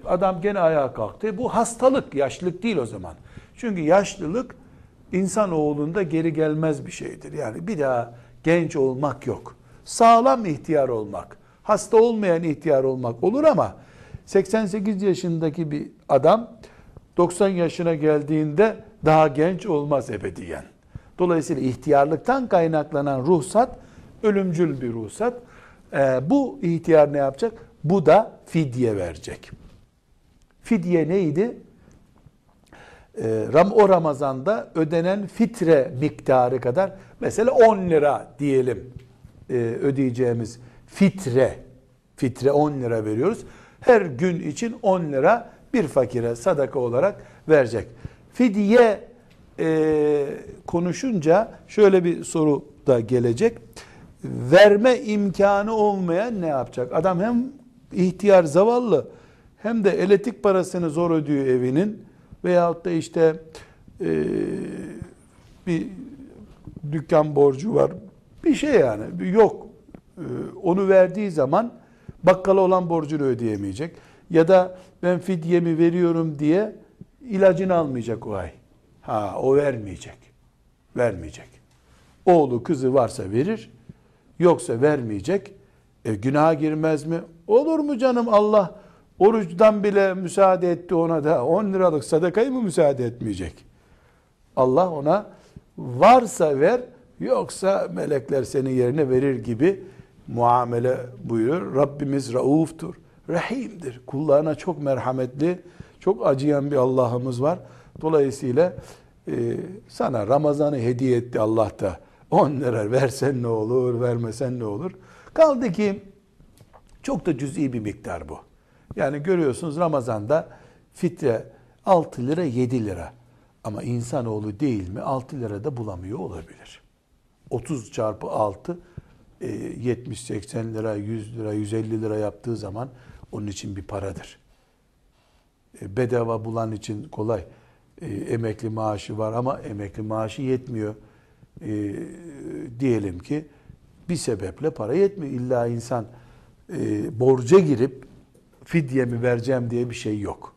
adam gene ayağa kalktı. Bu hastalık, yaşlılık değil o zaman. Çünkü yaşlılık insan oğlunda geri gelmez bir şeydir. Yani bir daha genç olmak yok. Sağlam ihtiyar olmak, hasta olmayan ihtiyar olmak olur ama 88 yaşındaki bir adam 90 yaşına geldiğinde daha genç olmaz ebediyen. Dolayısıyla ihtiyarlıktan kaynaklanan ruhsat ölümcül bir ruhsat. Ee, bu ihtiyar ne yapacak? Bu da fidye verecek. Fidye neydi? Ee, Ram o Ramazan'da ödenen fitre miktarı kadar mesela 10 lira diyelim e, ödeyeceğimiz fitre fitre 10 lira veriyoruz. Her gün için 10 lira bir fakire sadaka olarak verecek. Fidye e, konuşunca şöyle bir soru da gelecek. Verme imkanı olmayan ne yapacak? Adam hem ihtiyar zavallı hem de elektrik parasını zor ödüyor evinin veyahut da işte e, bir dükkan borcu var. Bir şey yani yok. E, onu verdiği zaman bakkala olan borcunu ödeyemeyecek. Ya da ben fidyemi veriyorum diye ilacını almayacak o ay. Ha o vermeyecek. Vermeyecek. Oğlu kızı varsa verir. Yoksa vermeyecek. E, günaha girmez mi? Olur mu canım Allah oruçtan bile müsaade etti ona da 10 liralık sadakayı mı müsaade etmeyecek? Allah ona varsa ver yoksa melekler senin yerine verir gibi muamele buyurur. Rabbimiz rauftur, rahimdir. Kullarına çok merhametli, çok acıyan bir Allah'ımız var. Dolayısıyla e, sana Ramazan'ı hediye etti Allah da. 10 lira versen ne olur, vermesen ne olur? Kaldı ki çok da cüz'i bir miktar bu. Yani görüyorsunuz Ramazan'da fitre 6 lira 7 lira. Ama insanoğlu değil mi 6 lira da bulamıyor olabilir. 30 çarpı 6 70-80 e, lira, 100 lira, 150 lira yaptığı zaman onun için bir paradır. E, bedava bulan için kolay. E, emekli maaşı var ama emekli maaşı yetmiyor. Diyelim ki bir sebeple para yetmiyor. İlla insan borca girip fidyemi vereceğim diye bir şey yok.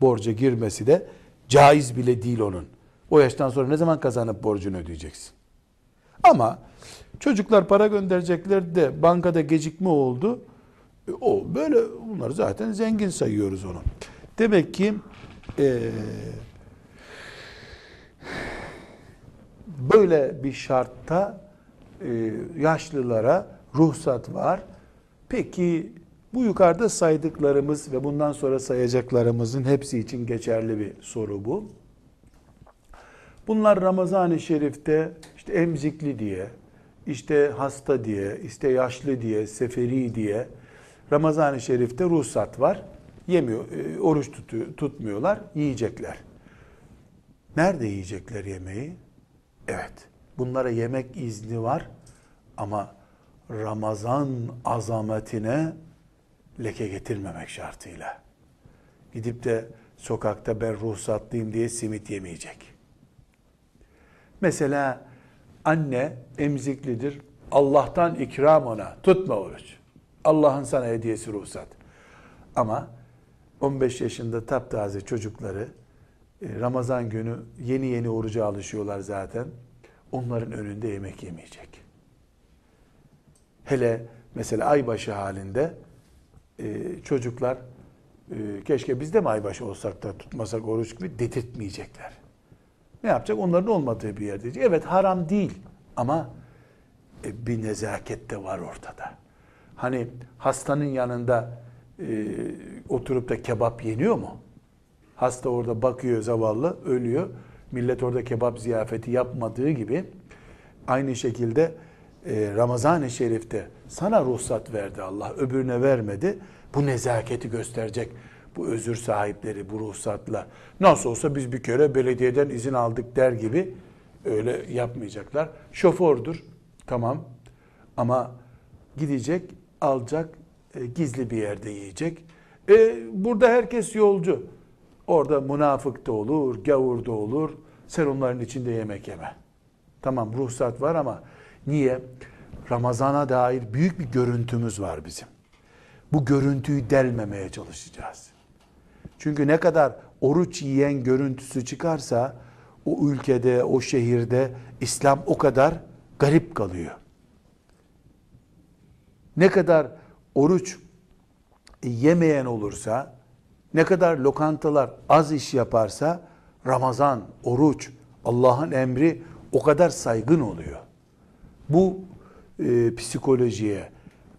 Borca girmesi de caiz bile değil onun. O yaştan sonra ne zaman kazanıp borcunu ödeyeceksin? Ama çocuklar para gönderecekler de bankada gecikme oldu. E, o böyle bunları zaten zengin sayıyoruz onu. Demek ki e, böyle bir şartta e, yaşlılara ruhsat var. Peki bu yukarıda saydıklarımız ve bundan sonra sayacaklarımızın hepsi için geçerli bir soru bu. Bunlar Ramazan-ı Şerif'te işte emzikli diye, işte hasta diye, işte yaşlı diye, seferi diye Ramazan-ı Şerif'te ruhsat var. Yemiyor, e, oruç tutuyor, tutmuyorlar, yiyecekler. Nerede yiyecekler yemeği? Evet, bunlara yemek izni var ama Ramazan azametine leke getirmemek şartıyla. Gidip de sokakta ben ruhsatlıyım diye simit yemeyecek. Mesela anne emziklidir. Allah'tan ikram ona. Tutma oruç. Allah'ın sana hediyesi ruhsat. Ama 15 yaşında taptaze çocukları e, Ramazan günü yeni yeni oruca alışıyorlar zaten. Onların önünde yemek yemeyecek. Hele mesela aybaşı halinde e, çocuklar e, keşke biz de mi aybaşı olsak da tutmasak oruç gibi dedirtmeyecekler. Ne yapacak? Onların olmadığı bir yerde. Evet haram değil ama e, bir nezaket de var ortada. Hani hastanın yanında e, oturup da kebap yeniyor mu? Hasta orada bakıyor zavallı, ölüyor. Millet orada kebap ziyafeti yapmadığı gibi aynı şekilde Ramazan-ı Şerif'te sana ruhsat verdi Allah, öbürüne vermedi. Bu nezaketi gösterecek bu özür sahipleri bu ruhsatla nasıl olsa biz bir kere belediyeden izin aldık der gibi öyle yapmayacaklar. Şofördür tamam ama gidecek alacak e, gizli bir yerde yiyecek. E, burada herkes yolcu. Orada münafık da olur, gavur da olur. Sen onların içinde yemek yeme. Tamam ruhsat var ama niye? Ramazana dair büyük bir görüntümüz var bizim. Bu görüntüyü delmemeye çalışacağız. Çünkü ne kadar oruç yiyen görüntüsü çıkarsa o ülkede, o şehirde İslam o kadar garip kalıyor. Ne kadar oruç yemeyen olursa, ne kadar lokantalar az iş yaparsa Ramazan, oruç, Allah'ın emri o kadar saygın oluyor. Bu e, psikolojiye,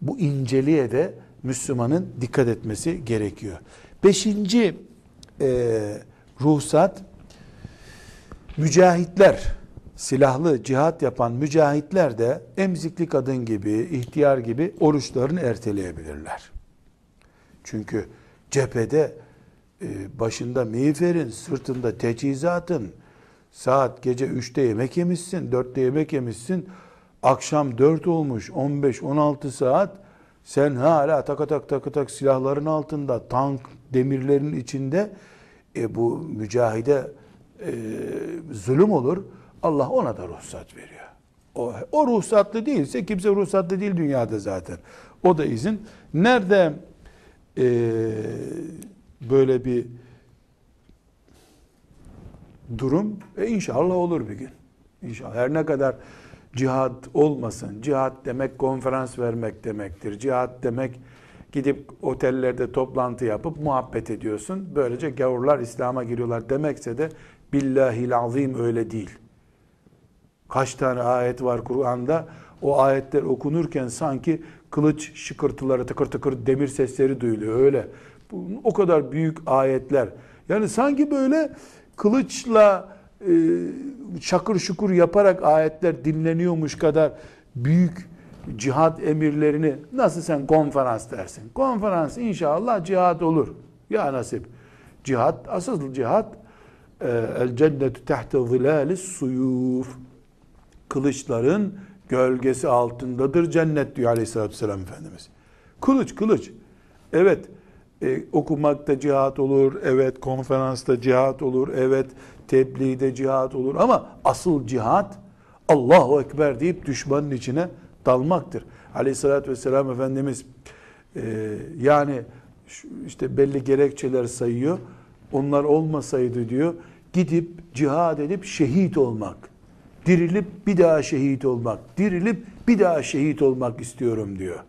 bu inceliğe de Müslümanın dikkat etmesi gerekiyor. Beşinci e, ruhsat, mücahitler, silahlı cihat yapan mücahitler de emzikli kadın gibi, ihtiyar gibi oruçlarını erteleyebilirler. Çünkü cephede e, başında miğferin, sırtında teçhizatın, saat gece 3'te yemek yemişsin, 4'te yemek yemişsin, akşam 4 olmuş, 15-16 saat, sen hala tak tak tak tak silahların altında, tank demirlerin içinde, e, bu mücahide e, zulüm olur. Allah ona da ruhsat veriyor. O, o ruhsatlı değilse kimse ruhsatlı değil dünyada zaten. O da izin. Nerede e, böyle bir durum e inşallah olur bir gün. İnşallah her ne kadar cihad olmasın. Cihad demek konferans vermek demektir. Cihad demek gidip otellerde toplantı yapıp muhabbet ediyorsun. Böylece gavurlar İslam'a giriyorlar demekse de billahil azim öyle değil. Kaç tane ayet var Kur'an'da? O ayetler okunurken sanki kılıç şıkırtıları, tıkır tıkır demir sesleri duyuluyor. Öyle. O kadar büyük ayetler. Yani sanki böyle kılıçla şakır şukur yaparak ayetler dinleniyormuş kadar büyük cihad emirlerini nasıl sen konferans dersin? Konferans inşallah cihad olur. Ya nasip. Cihad, asıl cihad e, el cennetu tahte zilalis suyuf kılıçların gölgesi altındadır cennet diyor aleyhissalatü vesselam Efendimiz. Kılıç kılıç. Evet e, okumakta cihat olur, evet konferansta cihat olur, evet tebliğde cihat olur ama asıl cihat Allahu Ekber deyip düşmanın içine dalmaktır. Aleyhissalatü vesselam Efendimiz e, yani işte belli gerekçeler sayıyor. Onlar olmasaydı diyor gidip cihad edip şehit olmak dirilip bir daha şehit olmak, dirilip bir daha şehit olmak istiyorum diyor.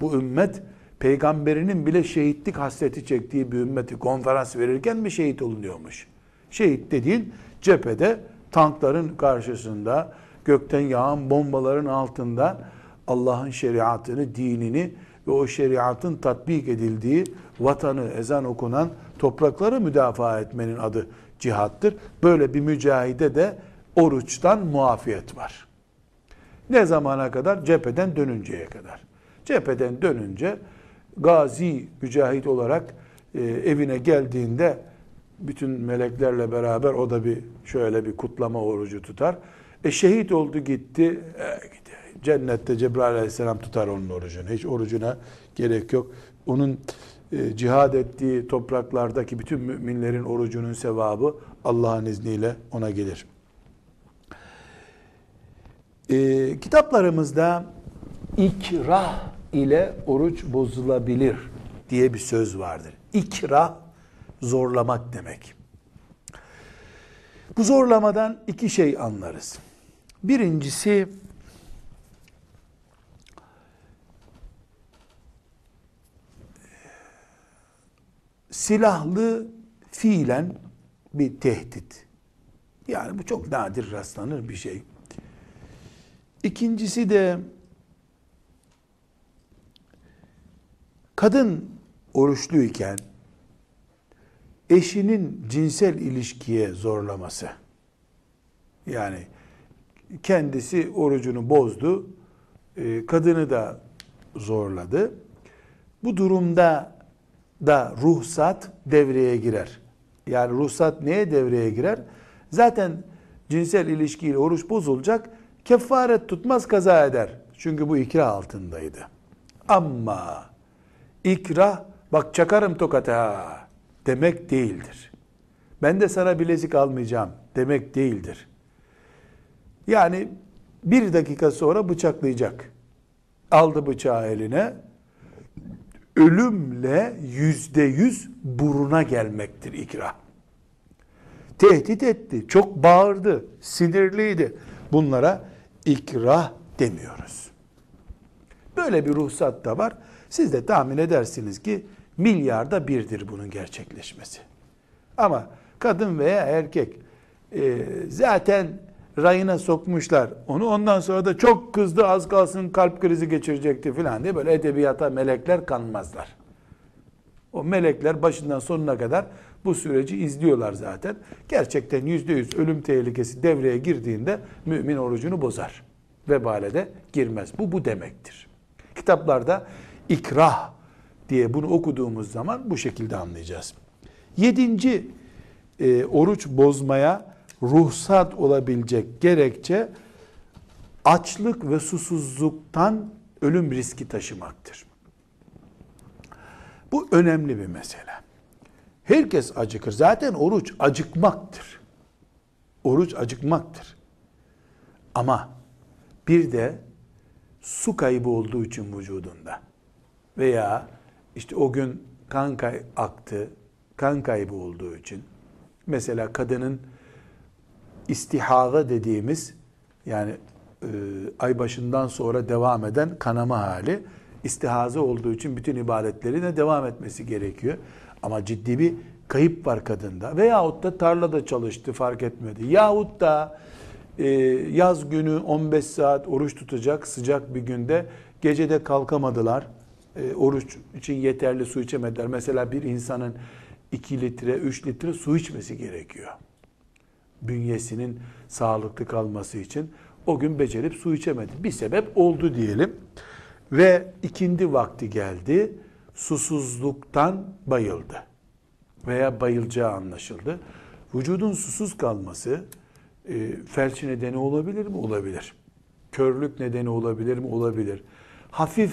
Bu ümmet peygamberinin bile şehitlik hasreti çektiği bir ümmeti konferans verirken mi şehit olunuyormuş? Şehit dediğin cephede tankların karşısında gökten yağan bombaların altında Allah'ın şeriatını, dinini ve o şeriatın tatbik edildiği vatanı, ezan okunan toprakları müdafaa etmenin adı cihattır. Böyle bir mücahide de oruçtan muafiyet var. Ne zamana kadar? Cepheden dönünceye kadar. Cepheden dönünce gazi mücahit olarak e, evine geldiğinde bütün meleklerle beraber o da bir şöyle bir kutlama orucu tutar. E şehit oldu gitti. E, cennette Cebrail aleyhisselam tutar onun orucunu. Hiç orucuna gerek yok. Onun e, cihad ettiği topraklardaki bütün müminlerin orucunun sevabı Allah'ın izniyle ona gelir. E, kitaplarımızda ikrah ile oruç bozulabilir diye bir söz vardır. İkrah zorlamak demek. Bu zorlamadan iki şey anlarız. Birincisi silahlı fiilen bir tehdit. Yani bu çok nadir rastlanır bir şey. İkincisi de kadın oruçluyken eşinin cinsel ilişkiye zorlaması. Yani kendisi orucunu bozdu, e, kadını da zorladı. Bu durumda da ruhsat devreye girer. Yani ruhsat neye devreye girer? Zaten cinsel ilişkiyle oruç bozulacak kefaret tutmaz kaza eder. Çünkü bu ikrah altındaydı. Ama ikrah bak çakarım tokata demek değildir. Ben de sana bilezik almayacağım demek değildir. Yani bir dakika sonra bıçaklayacak. Aldı bıçağı eline. Ölümle yüzde yüz buruna gelmektir ikrah. Tehdit etti, çok bağırdı, sinirliydi. Bunlara ikrah demiyoruz. Böyle bir ruhsat da var. Siz de tahmin edersiniz ki Milyarda birdir bunun gerçekleşmesi. Ama kadın veya erkek e, zaten rayına sokmuşlar. Onu ondan sonra da çok kızdı az kalsın kalp krizi geçirecekti falan diye böyle edebiyata melekler kanmazlar. O melekler başından sonuna kadar bu süreci izliyorlar zaten. Gerçekten yüzde yüz ölüm tehlikesi devreye girdiğinde mümin orucunu bozar. Vebale de girmez. Bu bu demektir. Kitaplarda ikrah diye bunu okuduğumuz zaman bu şekilde anlayacağız. Yedinci e, oruç bozmaya ruhsat olabilecek gerekçe açlık ve susuzluktan ölüm riski taşımaktır. Bu önemli bir mesele. Herkes acıkır. Zaten oruç acıkmaktır. Oruç acıkmaktır. Ama bir de su kaybı olduğu için vücudunda veya işte o gün kan kay aktı, kan kaybı olduğu için mesela kadının istihaza dediğimiz yani e, ay başından sonra devam eden kanama hali istihaza olduğu için bütün ibadetlerine devam etmesi gerekiyor. Ama ciddi bir kayıp var kadında. Veyahut da tarlada çalıştı fark etmedi. Yahut da e, yaz günü 15 saat oruç tutacak sıcak bir günde gecede kalkamadılar. E, oruç için yeterli su içemediler. Mesela bir insanın 2 litre 3 litre su içmesi gerekiyor. Bünyesinin sağlıklı kalması için o gün becerip su içemedi. Bir sebep oldu diyelim. Ve ikindi vakti geldi. Susuzluktan bayıldı. Veya bayılacağı anlaşıldı. Vücudun susuz kalması e, felç nedeni olabilir mi? Olabilir. Körlük nedeni olabilir mi? Olabilir. Hafif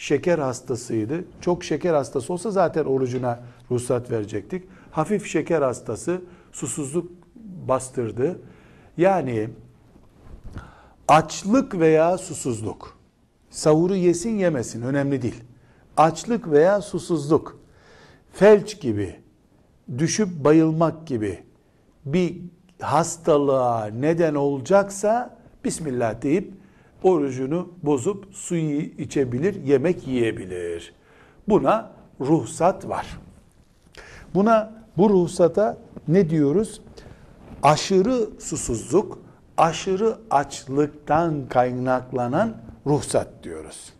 şeker hastasıydı. Çok şeker hastası olsa zaten orucuna ruhsat verecektik. Hafif şeker hastası susuzluk bastırdı. Yani açlık veya susuzluk Savuru yesin yemesin önemli değil. Açlık veya susuzluk, felç gibi, düşüp bayılmak gibi bir hastalığa neden olacaksa Bismillah deyip orucunu bozup suyu içebilir, yemek yiyebilir. Buna ruhsat var. Buna bu ruhsata ne diyoruz? Aşırı susuzluk, aşırı açlıktan kaynaklanan ruhsat diyoruz.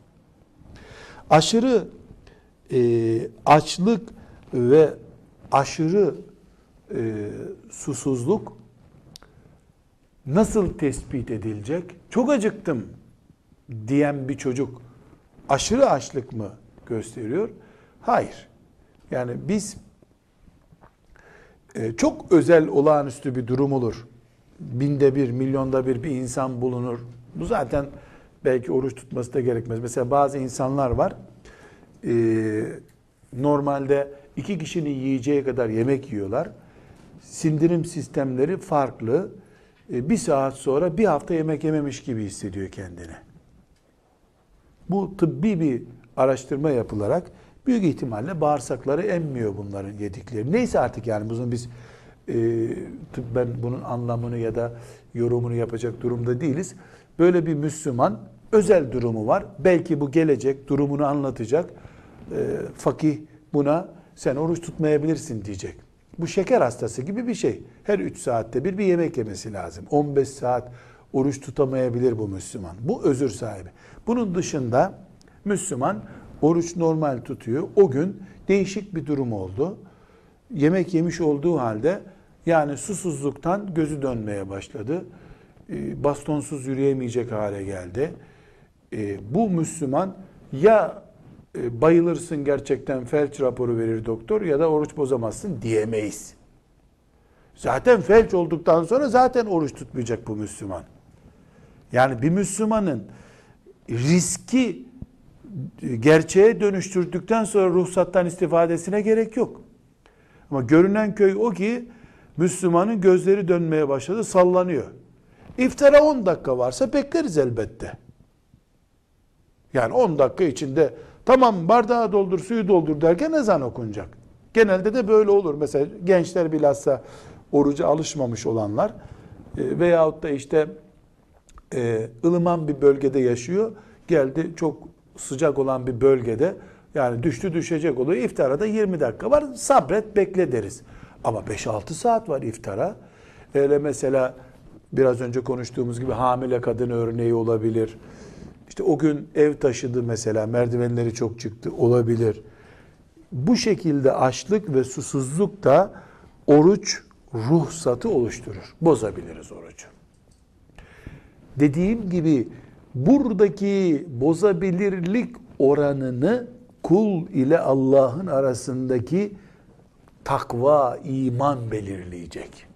Aşırı e, açlık ve aşırı e, susuzluk nasıl tespit edilecek? Çok acıktım diyen bir çocuk aşırı açlık mı gösteriyor? Hayır. Yani biz e, çok özel olağanüstü bir durum olur. Binde bir, milyonda bir bir insan bulunur. Bu zaten belki oruç tutması da gerekmez. Mesela bazı insanlar var, e, normalde iki kişinin yiyeceği kadar yemek yiyorlar. Sindirim sistemleri farklı. E, bir saat sonra bir hafta yemek yememiş gibi hissediyor kendini. Bu tıbbi bir araştırma yapılarak büyük ihtimalle bağırsakları emmiyor bunların yedikleri. Neyse artık yani bunun biz e, ben bunun anlamını ya da yorumunu yapacak durumda değiliz. Böyle bir Müslüman özel durumu var. Belki bu gelecek durumunu anlatacak. E, fakih buna sen oruç tutmayabilirsin diyecek. Bu şeker hastası gibi bir şey. Her 3 saatte bir bir yemek yemesi lazım. 15 saat oruç tutamayabilir bu Müslüman. Bu özür sahibi. Bunun dışında Müslüman oruç normal tutuyor. O gün değişik bir durum oldu. Yemek yemiş olduğu halde yani susuzluktan gözü dönmeye başladı. E, bastonsuz yürüyemeyecek hale geldi. E, bu Müslüman ya bayılırsın gerçekten felç raporu verir doktor ya da oruç bozamazsın diyemeyiz. Zaten felç olduktan sonra zaten oruç tutmayacak bu Müslüman. Yani bir Müslümanın riski gerçeğe dönüştürdükten sonra ruhsattan istifadesine gerek yok. Ama görünen köy o ki Müslümanın gözleri dönmeye başladı, sallanıyor. İftara 10 dakika varsa bekleriz elbette. Yani 10 dakika içinde tamam bardağı doldur, suyu doldur derken ezan okunacak. Genelde de böyle olur. Mesela gençler bilhassa oruca alışmamış olanlar e, veyahut da işte e, ılıman bir bölgede yaşıyor. Geldi çok sıcak olan bir bölgede Yani düştü düşecek oluyor. İftara da 20 dakika var. Sabret bekle deriz. Ama 5-6 saat var iftara. Öyle mesela biraz önce konuştuğumuz gibi hamile kadın örneği olabilir. İşte o gün ev taşıdı mesela merdivenleri çok çıktı olabilir. Bu şekilde açlık ve susuzluk da oruç ruhsatı oluşturur. Bozabiliriz orucu. Dediğim gibi buradaki bozabilirlik oranını kul ile Allah'ın arasındaki takva, iman belirleyecek.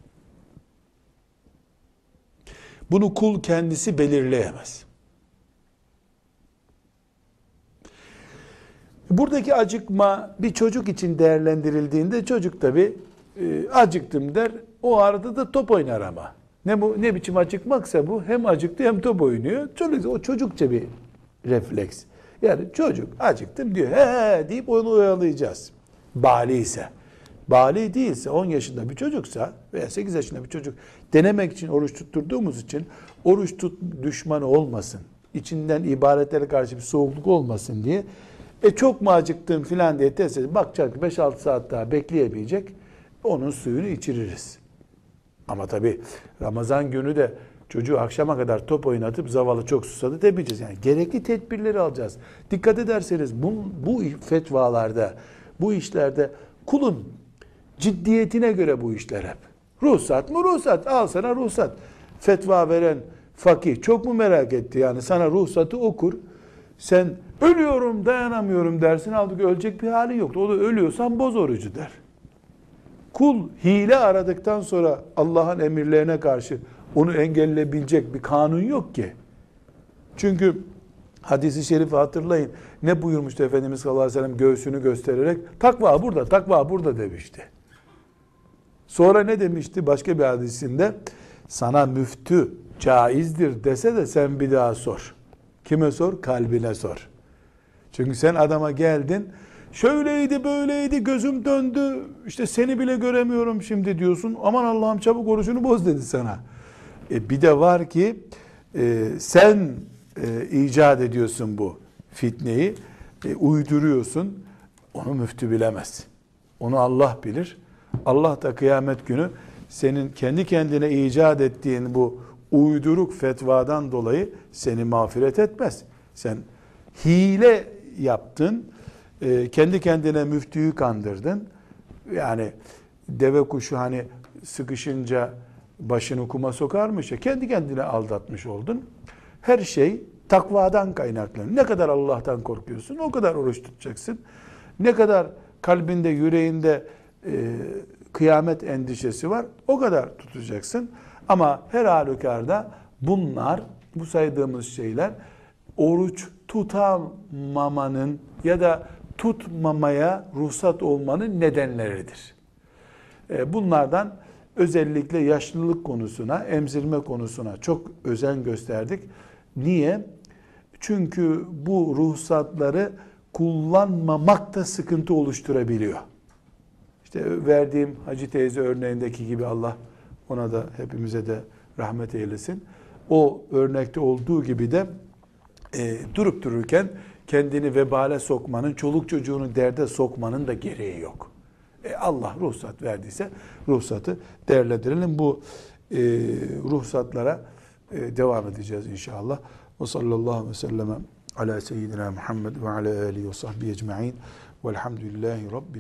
Bunu kul kendisi belirleyemez. Buradaki acıkma bir çocuk için değerlendirildiğinde çocuk tabi e, acıktım der. O arada da top oynar ama. Ne bu ne biçim acıkmaksa bu hem acıktı hem top oynuyor. Çocuk o çocukça bir refleks. Yani çocuk acıktım diyor. He he deyip onu oyalayacağız. Bali ise. Bali değilse 10 yaşında bir çocuksa veya 8 yaşında bir çocuk denemek için oruç tutturduğumuz için oruç tut düşmanı olmasın. içinden ibaretlere karşı bir soğukluk olmasın diye e çok mu acıktın filan diye test edip bakacak 5-6 saat daha bekleyemeyecek. Onun suyunu içiririz. Ama tabi Ramazan günü de çocuğu akşama kadar top oynatıp zavallı çok susadı demeyeceğiz. Yani gerekli tedbirleri alacağız. Dikkat ederseniz bu, bu fetvalarda, bu işlerde kulun ciddiyetine göre bu işler hep. Ruhsat mı ruhsat? Al sana ruhsat. Fetva veren fakih çok mu merak etti? Yani sana ruhsatı okur. Sen ölüyorum dayanamıyorum dersin. Halbuki ölecek bir hali yok. O da ölüyorsan boz orucu der. Kul hile aradıktan sonra Allah'ın emirlerine karşı onu engelleyebilecek bir kanun yok ki. Çünkü hadisi şerifi hatırlayın. Ne buyurmuştu Efendimiz sallallahu aleyhi ve sellem göğsünü göstererek? Takva burada, takva burada demişti. Sonra ne demişti başka bir hadisinde? Sana müftü caizdir dese de sen bir daha sor. Kime sor? Kalbine sor. Çünkü sen adama geldin, şöyleydi böyleydi gözüm döndü, işte seni bile göremiyorum şimdi diyorsun. Aman Allah'ım çabuk orucunu boz dedi sana. E bir de var ki e, sen e, icat ediyorsun bu fitneyi, e, uyduruyorsun. Onu müftü bilemez. Onu Allah bilir. Allah da kıyamet günü senin kendi kendine icat ettiğin bu uyduruk fetvadan dolayı seni mağfiret etmez. Sen hile yaptın, e, kendi kendine müftüyü kandırdın. Yani deve kuşu hani sıkışınca başını kuma sokarmış ya, kendi kendine aldatmış oldun. Her şey takvadan kaynaklanıyor. Ne kadar Allah'tan korkuyorsun, o kadar oruç tutacaksın. Ne kadar kalbinde, yüreğinde e, kıyamet endişesi var, o kadar tutacaksın. Ama her halükarda bunlar, bu saydığımız şeyler oruç tutamamanın ya da tutmamaya ruhsat olmanın nedenleridir. E, bunlardan özellikle yaşlılık konusuna, emzirme konusuna çok özen gösterdik. Niye? Çünkü bu ruhsatları kullanmamak da sıkıntı oluşturabiliyor. İşte verdiğim Hacı teyze örneğindeki gibi Allah ona da hepimize de rahmet eylesin. O örnekte olduğu gibi de e, durup dururken kendini vebale sokmanın, çoluk çocuğunu derde sokmanın da gereği yok. E, Allah ruhsat verdiyse ruhsatı değerlendirelim. Bu e, ruhsatlara e, devam edeceğiz inşallah. Ve sallallahu aleyhi ve sellem ala seyyidina Muhammed ve ala alihi ve sahbihi ecma'in velhamdülillahi rabbil